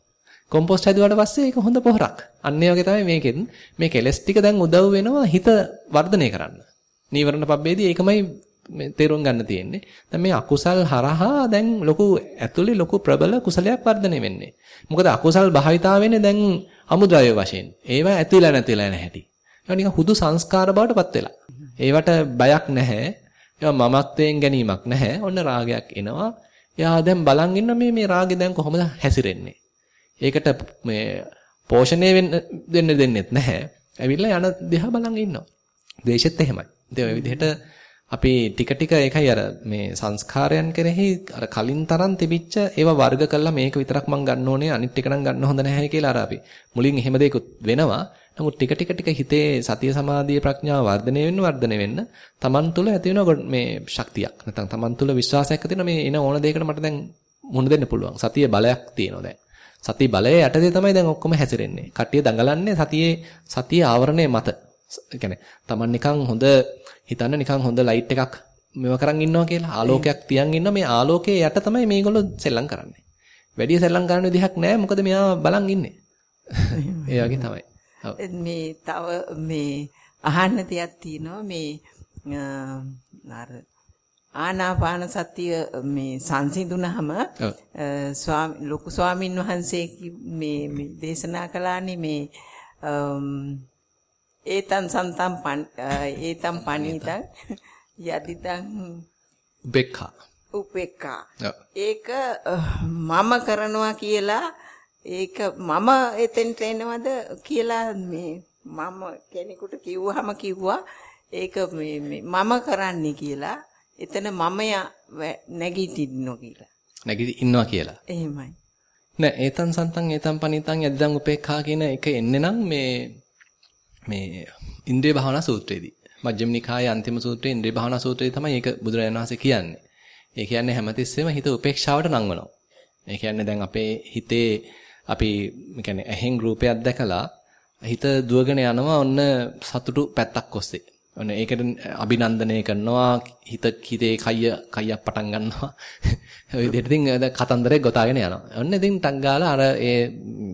කොම්පෝස්ට් හැදුවාට පස්සේ ඒක හොඳ පොහොරක්. අන්න ඒ වගේ තමයි මේකෙන් මේ කෙලස් ටික දැන් උදව් වෙනවා හිත වර්ධනය කරන්න. නීවරණ පබ්බේදී ඒකමයි තේරුම් ගන්න තියෙන්නේ. දැන් මේ අකුසල් හරහා දැන් ලොකු ඇතුලේ ලොකු ප්‍රබල කුසලයක් වර්ධනය වෙන්නේ. මොකද අකුසල් භාවිතා වෙන්නේ දැන් අමුද්‍රව්‍ය වශයෙන්. ඒවා ඇතිලා නැතිලා යන හැටි. ඒවා නිකන් හුදු සංස්කාර බවට පත් වෙලා. ඒවට බයක් නැහැ. ඒවා මමත්වයෙන් ගැනීමක් නැහැ. ඔන්න රාගයක් එනවා. එයා දැන් බලන් ඉන්න මේ මේ රාගේ දැන් කොහොමද හැසිරෙන්නේ? ඒකට මේ පෝෂණය වෙන්න දෙන්න දෙන්නෙත් නැහැ. ඇවිල්ලා යන දිහා බලන් ඉන්නවා. ද්වේෂෙත් එහෙමයි. ඉතින් ඔය විදිහට අපි ටික ටික ඒකයි අර මේ සංස්කාරයන් කෙරෙහි අර කලින් තරම් තිබිච්ච ඒවා වර්ග කළා මේක විතරක් මං ගන්න ඕනේ අනිත් ටික නම් ගන්න හොඳ නැහැ කියලා අර අපි මුලින් එහෙම දෙයක්ත් වෙනවා. නමුත් ටික ටික ටික හිතේ සතිය සමාධිය ප්‍රඥාව වර්ධනය වෙන්න වර්ධනය වෙන්න තමන් තුළ ඇති වෙන මේ ශක්තියක්. නැත්නම් තමන් තුළ විශ්වාසයක් ඇති වෙන මේ එන ඕන දෙයකට මට දැන් මුහුණ දෙන්න පුළුවන්. සතිය බලයක් තියෙනවා දැන්. සති බලය යටතේ තමයි දැන් ඔක්කොම හැසිරෙන්නේ. කට්ටිය දඟලන්නේ සතියේ සතියේ ආවරණය මත. ඒ කියන්නේ Taman නිකන් හොඳ හිතන්න නිකන් හොඳ ලයිට් එකක් මෙව කරන් ඉන්නවා කියලා ආලෝකයක් තියන් ඉන්න මේ ආලෝකයේ යට තමයි මේගොල්ලෝ සෙල්ලම් කරන්නේ. වැඩි සෙල්ලම් කරන්න විදිහක් නැහැ මොකද මෙයා බලන් ඉන්නේ. ඒ වගේ තමයි. මේ තව මේ අහන්න දෙයක් තියෙනවා මේ අර ආනාපාන සතිය මේ සංසිඳුනහම ස්වාමි ලොකු ස්වාමින් වහන්සේ මේ දේශනා කළානේ මේ ඒතන් සන්තම් ඒතම් පණීතං යදිතං උපේක්ඛා. උපේක්ඛා. ඒක මම කරනවා කියලා ඒක මම එතෙන්ට එනවද කියලා මේ මම කෙනෙකුට කිව්වහම කිව්වා. ඒක මේ මම කරන්නේ කියලා එතන මමයා නැගිටින්නෝ කියලා. නැගිටි ඉන්නවා කියලා. එහෙමයි. නෑ ඒතන් සන්තන් ඒතන් පනිතන් යද්දන් උපේක්ඛා කියන එක එන්නේ නම් මේ මේ ඉන්ද්‍රිය භාවනා සූත්‍රයේදී. මජ්ක්‍ධිම නිකායේ අන්තිම සූත්‍රයේ ඉන්ද්‍රිය භාවනා සූත්‍රයේ තමයි ඒක බුදුරජාණන් වහන්සේ කියන්නේ. ඒ කියන්නේ හැමතිස්සෙම හිත උපේක්ෂාවට නංවනවා. ඒ කියන්නේ දැන් අපේ හිතේ අපි කියන්නේ ඇහෙන් රූපයක් දැකලා හිත දුවගෙන යනවා ඔන්න සතුටු පැත්තක් ඔස්සේ. ඔන්න ඒකට අභිනන්දනය කරනවා හිත හිතේ කය කයක් පටන් ගන්නවා. ඔය විදිහට ඉතින් කතන්දරේ ගොතාගෙන යනවා. ඔන්න ඉතින් ටක් ගාලා අර ඒ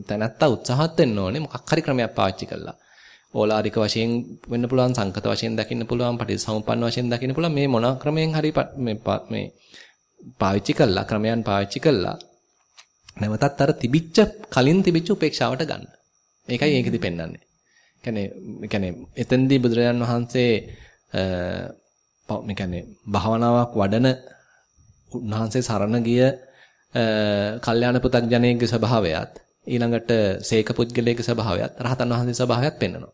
තැනත්තා උත්සාහත් වෙන්න ඕනේ මොකක් හරි ක්‍රමයක් පාවිච්චි කළා. ඕලාරික වශයෙන් වෙන්න පුළුවන් සංකත වශයෙන් දකින්න පුළුවන් පටිසමුප්පන්න වශයෙන් දකින්න පුළුවන් මේ මොන ක්‍රමයෙන් හරි මේ මේ පාවිච්චි කළා ක්‍රමයන් පාවිච්චි කළා. නැවතත් අර තිබිච්ච කලින් තිබිච්ච උපේක්ෂාවට ගන්න. මේකයි ඒකෙදි පෙන්වන්නේ. කියන්නේ කියන්නේ එතෙන්දී බුදුරජාන් වහන්සේ මේ කියන්නේ භාවනාවක් වඩන උන්වහන්සේ සරණ ගිය කල්යාණ පුතග්ජනයේ ස්වභාවයත් ඊළඟට සේක පුද්ගලයේ ස්වභාවයත් රහතන් වහන්සේ ස්වභාවයත් පෙන්වනවා.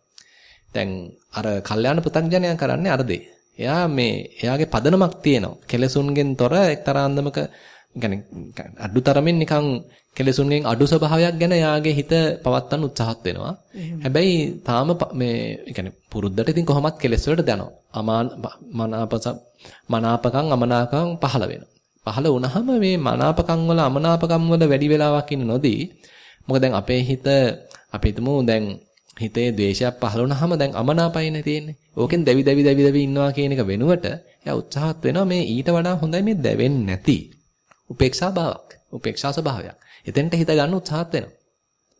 දැන් අර කල්යාණ පුතග්ජනයා කරන්නේ අර දේ. එයා මේ එයාගේ පදනමක් තියෙනවා. කෙලසුන්ගෙන් තොර එක්තරා අන්දමක يعني අඩුතරමින් නිකන් කෙලෙසුන්ගෙන් අඩු ස්වභාවයක් ගැන යාගේ හිත පවත්වන්න උත්සාහත් වෙනවා. හැබැයි තාම මේ يعني පුරුද්දට ඉතින් කොහොමත් කෙලෙස් වලට දැනවා. අමාන මනාපස මනාපකම් අමනාපකම් පහළ වෙනවා. පහළ වුණාම මේ මනාපකම් වල අමනාපකම් වල වැඩි වෙලාවක් ඉන්න නොදී මොකද දැන් අපේ හිත අපි හිතමු දැන් හිතේ ද්වේෂයක් පහළ වුණාම දැන් අමනාපයිනේ තියෙන්නේ. ඕකෙන් දැවි දැවි දැවි දැවි ඉන්නවා කියන එක වෙනුවට එයා උත්සාහත් වෙනවා මේ ඊට වඩා හොඳයි මේ දැවෙන්නේ නැති උපේක්ෂා භාවයක්. උපේක්ෂා ස්වභාවයක්. එතෙන්ට හිත ගන්න උත්සාහත් වෙනවා.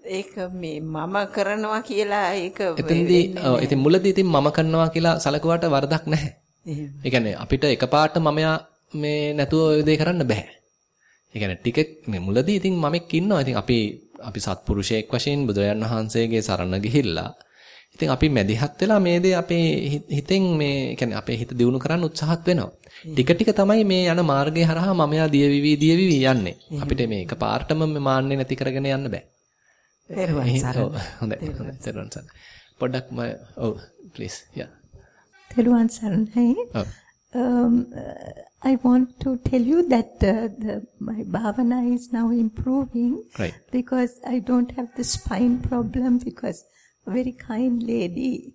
ඒක මේ මම කරනවා කියලා ඒක එතෙන්දී ඉතින් මුලදී ඉතින් මම කරනවා කියලා සලකුවාට වරදක් නැහැ. ඒ කියන්නේ අපිට එකපාරට මමයා මේ නැතුව ඔය දේ කරන්න බෑ. ඒ කියන්නේ ටික මේ මුලදී ඉතින් මමෙක් ඉන්නවා. ඉතින් අපි අපි සත්පුරුෂයෙක් වශයෙන් බුදුරජාන් වහන්සේගේ සරණ ගිහිල්ලා ඉතින් අපි මැදිහත් වෙලා මේ දේ අපේ හිතෙන් මේ කියන්නේ අපේ හිත දියුණු කරන්න උත්සාහත් වෙනවා. ටික ටික තමයි මේ යන මාර්ගය හරහා මමයා දියවිවි දියවිවි යන්නේ. අපිට මේ එක පාර්ටම මේ මාන්නේ නැති කරගෙන යන්න බෑ. තෙරුවන් සරණයි. හොඳයි. තෙරුවන් සරණයි. පොඩ්ඩක් මම ඔව් ප්ලීස්. යා. සරණයි. Um, I want to tell you that uh, the, my bhavana is now improving right. because I don't have the spine problem because very kind lady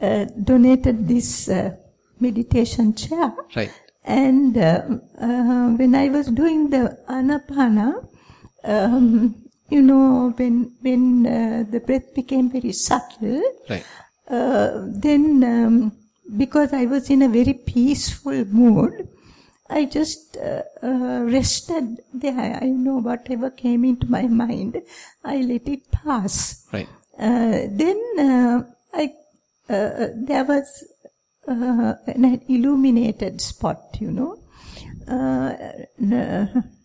uh, donated this uh, meditation chair. Right. And uh, uh when I was doing the anapana, um, you know, when when uh, the breath became very subtle, right. Uh, then um, because I was in a very peaceful mood, I just uh, uh, rested there. I know whatever came into my mind, I let it pass. Right. Uh, then uh, I uh, there was an illuminated spot, you know,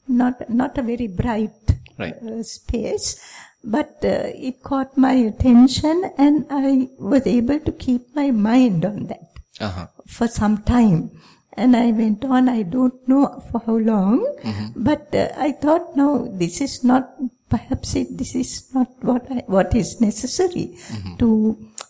not not a very bright right. space, but it caught my attention, and I was able to keep my mind on that uh-huh. for some time and I went on, I don't know for how long, mm-hmm. but uh, I thought, no, this is not perhaps it, this is not what I, what is necessary mm-hmm. to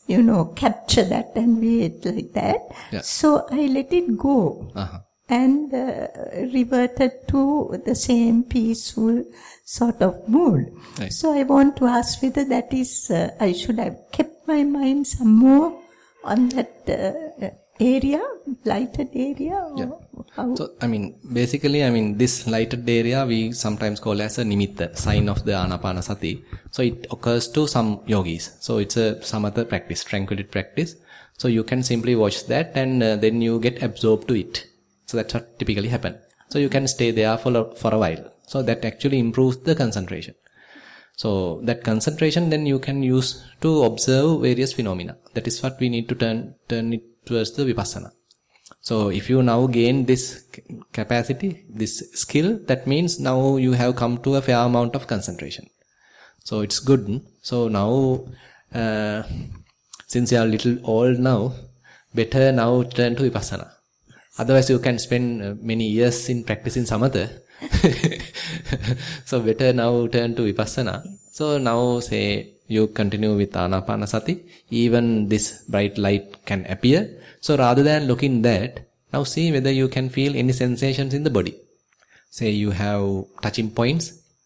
you know capture that and be it like that. Yeah. So I let it go. Uh-huh. And uh, reverted to the same peaceful sort of mood. Right. So I want to ask whether that is, uh, I should have kept my mind some more on that uh, area, lighted area? yeah. So, I mean, basically, I mean, this lighted area we sometimes call as a nimitta, sign of the anapanasati. So, it occurs to some yogis. So, it's a some other practice, tranquility practice. So, you can simply watch that and uh, then you get absorbed to it. So, that's what typically happen. So, you can stay there for, for a while. So, that actually improves the concentration. So that concentration then you can use to observe various phenomena. That is what we need to turn turn it towards the vipassana. So if you now gain this capacity, this skill, that means now you have come to a fair amount of concentration. So it's good. So now, uh, since you are little old now, better now turn to vipassana. Otherwise, you can spend uh, many years in practicing samatha. so better now turn to vipassana. So now say you continue with anapanasati. Even this bright light can appear. So rather than looking that, now see whether you can feel any sensations in the body. Say you have touching points.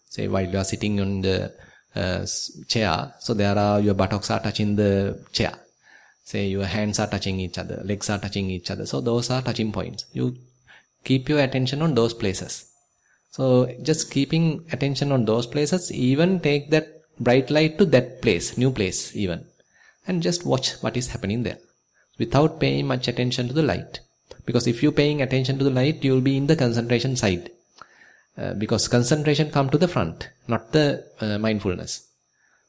Say while you are sitting on the uh, chair, so there are your buttocks are touching the chair say your hands are touching each other legs are touching each other so those are touching points you keep your attention on those places so just keeping attention on those places even take that bright light to that place new place even and just watch what is happening there without paying much attention to the light. Because if you're paying attention to the light you will be in the concentration side. Uh, because concentration come to the front not the uh, mindfulness.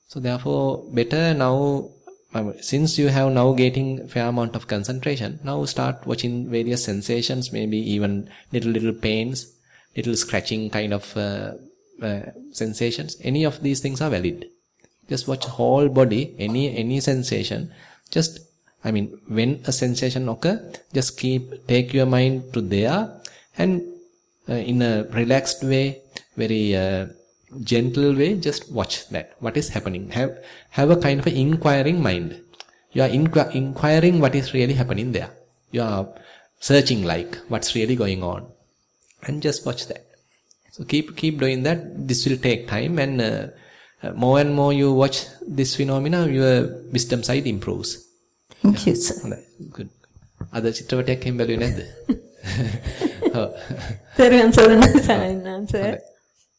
So therefore better now since you have now getting fair amount of concentration now start watching various sensations maybe even little little pains little scratching kind of uh, uh, sensations. Any of these things are valid. Just watch whole body any any sensation. Just i mean when a sensation occur just keep take your mind to there and uh, in a relaxed way very uh, gentle way just watch that. What is happening? Have have a kind of an inquiring mind. You are inqu- inquiring what is really happening there. You are searching like what's really going on and just watch that so keep keep doing that this will take time and uh, more and more you watch this phenomena your wisdom side improves thank you sir good අද චිත්‍රපටයක් එහෙම බැලුවේ නැද්ද? ඔව්. සරණයි සායනාංශ.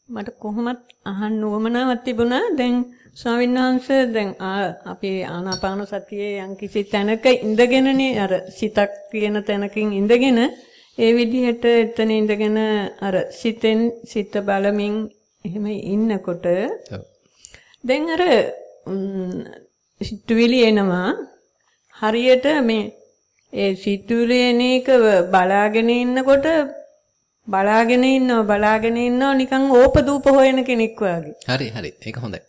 මට කොහොමත් අහන්න උවමනාවක් තිබුණා. දැන් ස්වාමීන් වහන්සේ දැන් අපේ ආනාපාන සතියේ යම්කිසි තැනක ඉඳගෙනනේ අර සිතක් තියෙන තැනකින් ඉඳගෙන ඒ විදිහට එතන ඉඳගෙන අර සිතෙන් සිත බලමින් එහෙම ඉන්නකොට දැන් අර සිතුවිලි එනවා හරියට මේ ඒ සිතුවිලි එන එක බලාගෙන ඉන්නකොට බලාගෙන ඉන්නවා බලාගෙන ඉන්නවා නිකන් ඕපදූප හොයන කෙනෙක් වගේ. හරි හරි ඒක හොඳයි.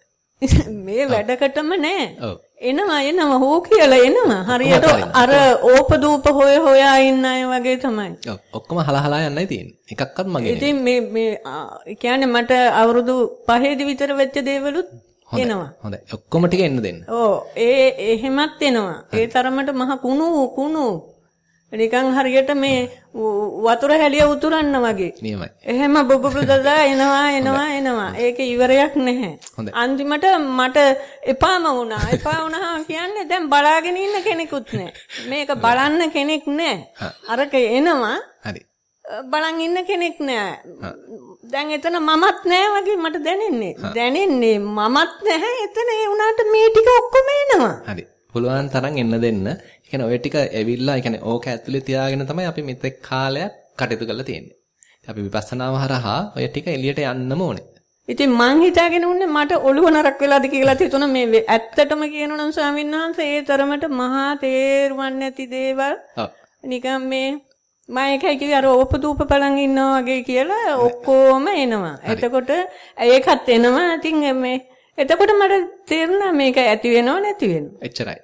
මේ වැඩකටම නෑ. ඔව්. එනවා එනවා හෝ කියලා එනවා. හරියට අර ඕපදූප හොය හොයා ඉන්න අය වගේ තමයි. ඔක්කොම හලහලා යන්නයි තියෙන්නේ. එකක්වත් මගේ ඉතින් මේ මේ කියන්නේ මට අවුරුදු 5 විතර වෙච්ච දේවලුත් එනවා. හොඳයි. ඔක්කොම ටික එන්න දෙන්න. ඔව් ඒ එහෙමත් එනවා. ඒ තරමට මහ කුණු කුණු නිකන් හරියට මේ වතුර හැලිය උතුරන්න වගේ. නියමයි. එහෙම බුබුබු දදා එනවා එනවා එනවා. ඒක ඉවරයක් නැහැ. අන්තිමට මට එපාම වුණා. එපා වුණා කියන්නේ දැන් බලාගෙන ඉන්න කෙනෙකුත් නැහැ. මේක බලන්න කෙනෙක් නැහැ. අරක එනවා. හරි. බලන් ඉන්න කෙනෙක් නෑ. දැන් එතන මමත් නෑ වගේ මට දැනෙන්නේ. දැනෙන්නේ මමත් නැහැ. එතන ඒ උනාට මේ ටික ඔක්කොම එනවා. හරි. පුළුවන් තරම් එන්න දෙන්න. කියන්නේ ඔය ටික ඇවිල්ලා, කියන්නේ ඕක ඇතුලේ තියාගෙන තමයි අපි මෙතෙක් කාලයක් කටයුතු කරලා තියෙන්නේ. අපි විපස්සනාව හරහා ඔය ටික එළියට යන්නම ඕනේ. ඉතින් මං හිතාගෙන උන්නේ මට ඔළුව නරක් වෙලාද කියලා හිතුණා මේ ඇත්තටම කියනනම් ස්වාමීන් වහන්සේ ඒ තරමට මහා තේරුම් නැති දේවල් නිකන් මේ මම ඒකයි කිව්වේ අර ඕපදූප බලන් ඉන්නවා වගේ කියලා ඔක්කොම එනවා. එතකොට ඒකත් එනවා. ඉතින් මේ එතකොට මට තේරුණා මේක ඇති වෙනව නැති වෙනව. එච්චරයි.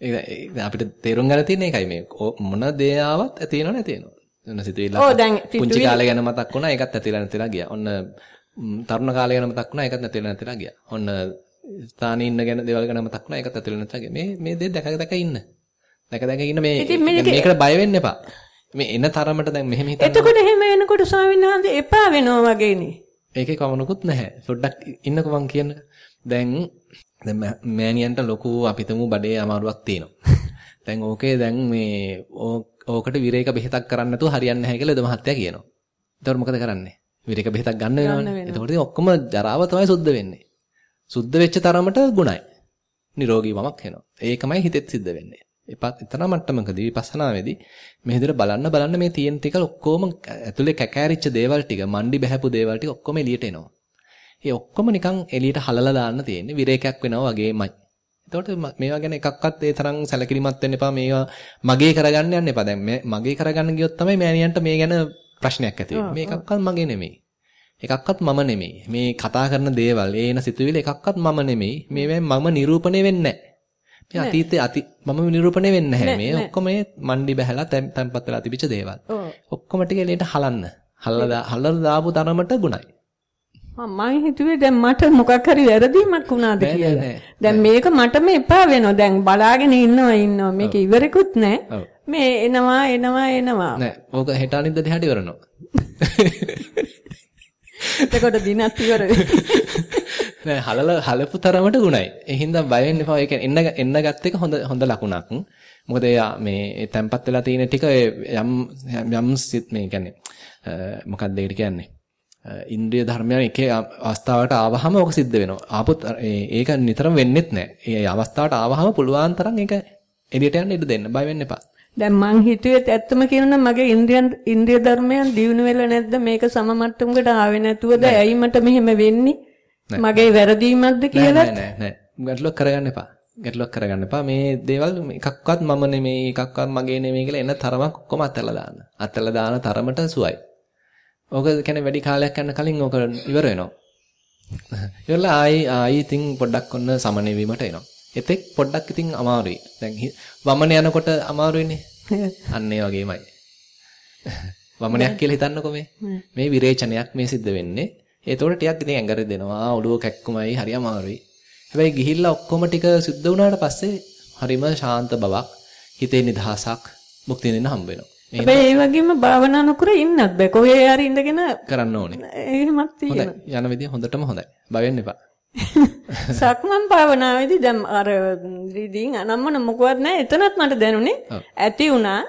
ඒක අපිට තේරුම් ගන්න තියෙන එකයි මේ මොන දේ ආවත් ඇති වෙනව නැති වෙනව. ඔන්න සිතුවිල්ල. ඔව් දැන් පුංචි කාලේ ගැන මතක් වුණා ඒකත් ඇතිලා නැතිලා ගියා. ඔන්න තරුණ කාලේ ගැන මතක් වුණා ඒකත් නැතිලා නැතිලා ගියා. ඔන්න ස්ථානයේ ඉන්න ගැන දේවල් ගැන මතක් වුණා ඒකත් ඇතිලා නැතිලා ගියා. මේ මේ දේ දැක දැක ඉන්න. දැක දැක ඉන්න මේ මේකට බය වෙන්න එපා. මේ එන තරමට දැන් මෙහෙම හිතන්න. එතකොට එහෙම එනකොට ස්වාමීන් වහන්සේ එපා වෙනවා වගේනේ. ඒකේ කවණුකුත් නැහැ. පොඩ්ඩක් ඉන්නකෝ මං කියන්න. දැන් දැන් මෑනියන්ට ලොකු අපිටම බඩේ අමාරුවක් තියෙනවා. දැන් ඕකේ දැන් මේ ඕකට විරේක බෙහෙතක් කරන්න නැතුව හරියන්නේ නැහැ කියලා එද මහත්තයා කියනවා. එතකොට මොකද කරන්නේ? විරේක බෙහෙතක් ගන්න වෙනවනේ. එතකොට ඔක්කොම ජරාව තමයි සුද්ධ වෙන්නේ. සුද්ධ වෙච්ච තරමට ගුණයි. නිරෝගී වමක් එනවා. ඒකමයි හිතෙත් සිද්ධ වෙන්නේ. එපත් එතන මට්ටමකදී විපස්සනාවේදී මේ විදිහට බලන්න බලන්න මේ තියෙන ටික ඔක්කොම ඇතුලේ කැකෑරිච්ච දේවල් ටික, මණ්ඩි බහැපු දේවල් ටික ඔක්කොම එළියට එනවා. ඒ ඔක්කොම නිකන් එළියට හලලා දාන්න තියෙන්නේ විරේකයක් වෙනවා වගේමයි. එතකොට මේවා ගැන එකක්වත් ඒ තරම් සැලකිලිමත් වෙන්න එපා. මේවා මගේ කරගන්න යන්න එපා. දැන් මගේ කරගන්න ගියොත් තමයි මෑණියන්ට මේ ගැන ප්‍රශ්නයක් ඇති වෙන්නේ. මේකක්වත් මගේ නෙමෙයි. එකක්වත් මම නෙමෙයි. මේ කතා කරන දේවල්, ඒන සිතුවිලි එකක්වත් මම නෙමෙයි. මේවෙන් මම නිරූපණය වෙන්නේ නැහැ. මේ අතීතයේ අති මම නිරූපණය වෙන්නේ නැහැ. මේ ඔක්කොම මේ මණ්ඩි බහැලා තැම්පත් වෙලා තිබිච්ච දේවල්. ඔක්කොම ටික එළියට හලන්න. හලලා හලලා දාපු තරමට ගුණයි. මම හිතුවේ දැන් මට මොකක් හරි වැරදීමක් වුණාද කියලා. දැන් මේක මටම එපා වෙනවා. දැන් බලාගෙන ඉන්නවා ඉන්නවා. මේක ඉවරෙකුත් නැහැ. මේ එනවා එනවා එනවා. නෑ. ඕක හෙට අනිද්ද දිහාට ඉවරනවා. එතකොට දිනත් ඉවර නෑ හලල හලපු තරමට ගුණයි. ඒ හින්දා බය වෙන්න එපා. ඒක එන්න එන්න ගත්ත එක හොඳ හොඳ ලකුණක්. මොකද මේ තැම්පත් වෙලා තියෙන ටික යම් යම් මේ කියන්නේ මොකක්ද ඒකට කියන්නේ? ඉන්ද්‍රිය ධර්මයන් එකේ අවස්ථාවට ආවහම ඕක සිද්ධ වෙනවා. ආපොත් ඒක නිතරම වෙන්නෙත් නැහැ. ඒ අවස්ථාවට ආවහම පුළුවන් තරම් ඒක එළියට යන්න ඉඩ දෙන්න. බය වෙන්න එපා. දැන් මං හිතුවේ ඇත්තම කියනනම් මගේ ඉන්ද්‍රියන් ඉන්ද්‍රිය ධර්මයන් දියුණු වෙලා නැද්ද? මේක සම මට්ටමකට ආවේ නැතුවද? ඇයි මට මෙහෙම වෙන්නේ? මගේ වැරදීමක්ද කියලා නෑ නෑ නෑ. ගැටලුවක් කරගන්න එපා. ගැටලුවක් කරගන්න එපා. මේ දේවල් එකක්වත් මම නෙමෙයි එකක්වත් මගේ නෙමෙයි කියලා එන තරමක් ඔක්කොම අතල්ලා දාන්න. අතල්ලා දාන තරමට සුවයි ඕක කියන්නේ වැඩි කාලයක් යන කලින් ඕක ඉවර වෙනවා ඉවරලා ආයි ආයි ඉතින් පොඩ්ඩක් ඔන්න සමනෙවීමට එනවා එතෙක් පොඩ්ඩක් ඉතින් අමාරුයි දැන් වමන යනකොට අමාරුයිනේ අන්න ඒ වගේමයි. වමනයක් කියලා හිතන්නකෝ මේ. මේ විරේචනයක් මේ සිද්ධ වෙන්නේ. ඒතකොට ටිකක් ඉතින් ඇඟරි දෙනවා. ඔළුව කැක්කුමයි හරි අමාරුයි. හැබැයි ගිහිල්ලා ඔක්කොම ටික සුද්ධ වුණාට පස්සේ හරිම ශාන්ත බවක්, හිතේ නිදහසක්, මුක්තිය දෙන්න හම්බ වෙනවා. හැබැයි ඒ වගේම භාවනා නොකර ඉන්නත් බෑ. කොහේ හරි ඉඳගෙන කරන්න ඕනේ. එහෙමත් තියෙනවා. යන විදිය හොඳටම හොඳයි. බය වෙන්න එපා. සක්මන් භාවනාවේදී දැන් අර රීඩින් අනම්මන මොකවත් නැහැ එතනත් මට දැනුනේ ඇති වුණා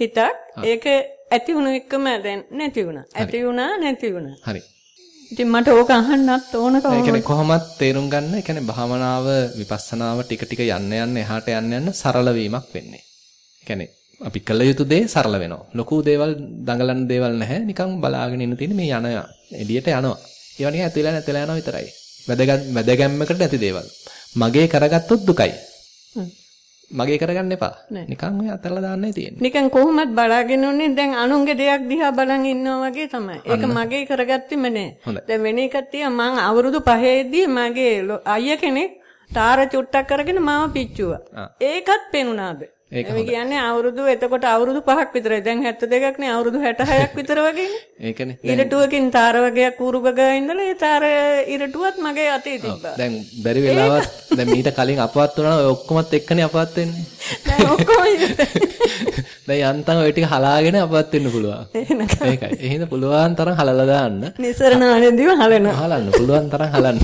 හිතක්. ඒක ඇති වුණ එකම දැන් නැති වුණා. ඇති වුණා නැති වුණා. හරි. ඉතින් මට ඕක අහන්නත් ඕන කොහොමද? ඒ කියන්නේ කොහොමත් තේරුම් ගන්න ඒ කියන්නේ භාවනාව විපස්සනාව ටික ටික යන්න යන්න එහාට යන්න යන්න සරල වීමක් වෙන්නේ. ඒ කියන්නේ අපි කළ යුතු දේ සරල වෙනවා ලොකු දේවල් දඟලන දේවල් නැහැ නිකන් බලාගෙන ඉන්න තියෙන මේ යන එළියට යනවා ඒවා නිකන් ඇතුළේ නැතලා යනවා විතරයි වැදගත් වැදගැම්මකට නැති දේවල්. මගේ කරගත්තොත් දුකයි. මගේ කරගන්න එපා. නිකන් ඔය අතල්ලා දාන්නයි තියෙන්නේ. නිකන් කොහොමත් බලාගෙන උන්නේ දැන් අනුන්ගේ දෙයක් දිහා බලන් ඉන්නවා වගේ තමයි. ඒක මගේ කරගත්තෙම නෑ. දැන් වෙන එකක් තියා මං අවුරුදු 5ේදී මගේ අයියා කෙනෙක් තාර චුට්ටක් කරගෙන මාව පිච්චුවා. ඒකත් පෙනුනාද? ඒක කියන්නේ අවුරුදු එතකොට අවුරුදු 5ක් විතරයි. දැන් 72ක් නේ අවුරුදු 66ක් විතර වගේනේ. ඒකනේ. ඉරටුවකින් තාර වගේක් ඌරුබගා ඉඳලා ඒ තාර ඉරටුවත් මගේ අතේ තිබ්බා. දැන් බැරි වෙලාවත් දැන් මීට කලින් අපවත් වුණා ඔය ඔක්කොමත් එක්කනේ අපවත් වෙන්නේ. දැන් ඔක්කොම දැන් යන්තම් ඔය ටික හලාගෙන අපවත් වෙන්න පුළුවන්. ඒකයි. එහෙනම් පුළුවන් තරම් හලලා දාන්න. නිසරණ ආනන්දිව හලනවා. හලන්න පුළුවන් තරම් හලන්න.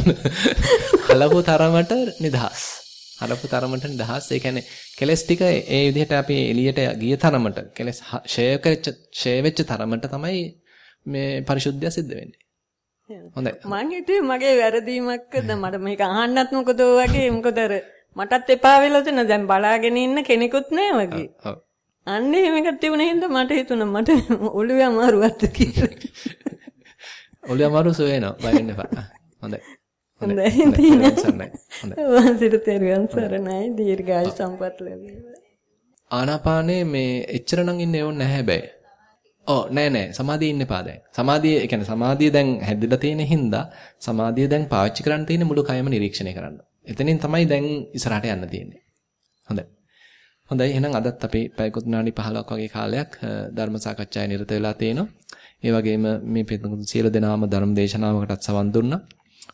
හලපු තරමට නිදහස්. හලපු තරමට නිදහස්. ඒ කියන්නේ කෙලස් ටික ඒ විදිහට අපි එළියට ගිය තරමට කෙලස් ෂය වෙච්ච තරමට තමයි මේ පරිශුද්ධිය සිද්ධ වෙන්නේ. හොඳයි. මං හිතුවේ මගේ වැරදීමක්ද මට මේක අහන්නත් මොකද වගේ මොකද අර මටත් එපා වෙලා තන දැන් බලාගෙන ඉන්න කෙනෙකුත් නෑ වගේ. ඔව්. අන්න එහෙම එකක් තිබුණේ හින්දා මට හිතුණා මට ඔළුවේ අමාරුවක්ද කියලා. ඔළුවේ අමාරු සොයනවා බය වෙන්න එපා. හොඳයි. හොඳයි තියෙනවා. වහන්සේට තෙරුවන් සරණයි දීර්ඝායු සම්පත් ලැබේවා. ආනාපානේ මේ එච්චර නම් ඉන්නේ ඕනේ නැහැ හැබැයි. ඔව් නෑ නෑ සමාධිය ඉන්න එපා දැන්. සමාධිය ඒ කියන්නේ සමාධිය දැන් හැදිලා තියෙන හින්දා සමාධිය දැන් පාවිච්චි කරන්න තියෙන මුළු කයම නිරීක්ෂණය කරන්න. එතනින් තමයි දැන් ඉස්සරහට යන්න තියෙන්නේ. හොඳයි. හොඳයි එහෙනම් අදත් අපි පැයකට විනාඩි 15ක් වගේ කාලයක් ධර්ම සාකච්ඡාවේ නිරත වෙලා තිනවා. ඒ වගේම මේ පිටුකුන් සියලු දෙනාම ධර්ම දේශනාවකටත් සවන් දුන්නා.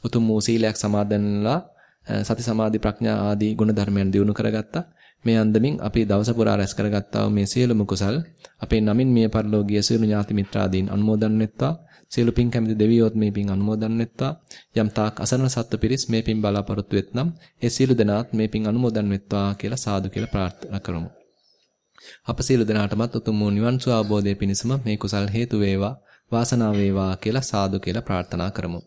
උතුම් වූ සීලයක් සමාදන්ලා සති සමාධි ප්‍රඥා ආදී ගුණ ධර්මයන් දියුණු කරගත්තා. මේ අන්දමින් අපි දවස පුරා රැස් කරගත්තා වූ මේ සියලුම කුසල් අපේ නමින් මිය පරලෝකීය සියලු ඥාති මිත්‍රාදීන් අනුමෝදන් වෙත්වා. සියලු පින් කැමති දෙවියොත් මේ පින් අනුමෝදන් වෙත්වා. යම් තාක් අසරණ සත්ත්ව පිරිස් මේ පින් බලාපොරොත්තු වෙත්නම් ඒ සියලු දෙනාත් මේ පින් අනුමෝදන් වෙත්වා කියලා සාදු කියලා ප්‍රාර්ථනා කරමු. අප සියලු දෙනාටමත් උතුම් වූ නිවන් සුව අවබෝධය පිණිසම මේ කුසල් හේතු වේවා වාසනාව වේවා කියලා සාදු කියලා ප්‍රාර්ථනා කරමු.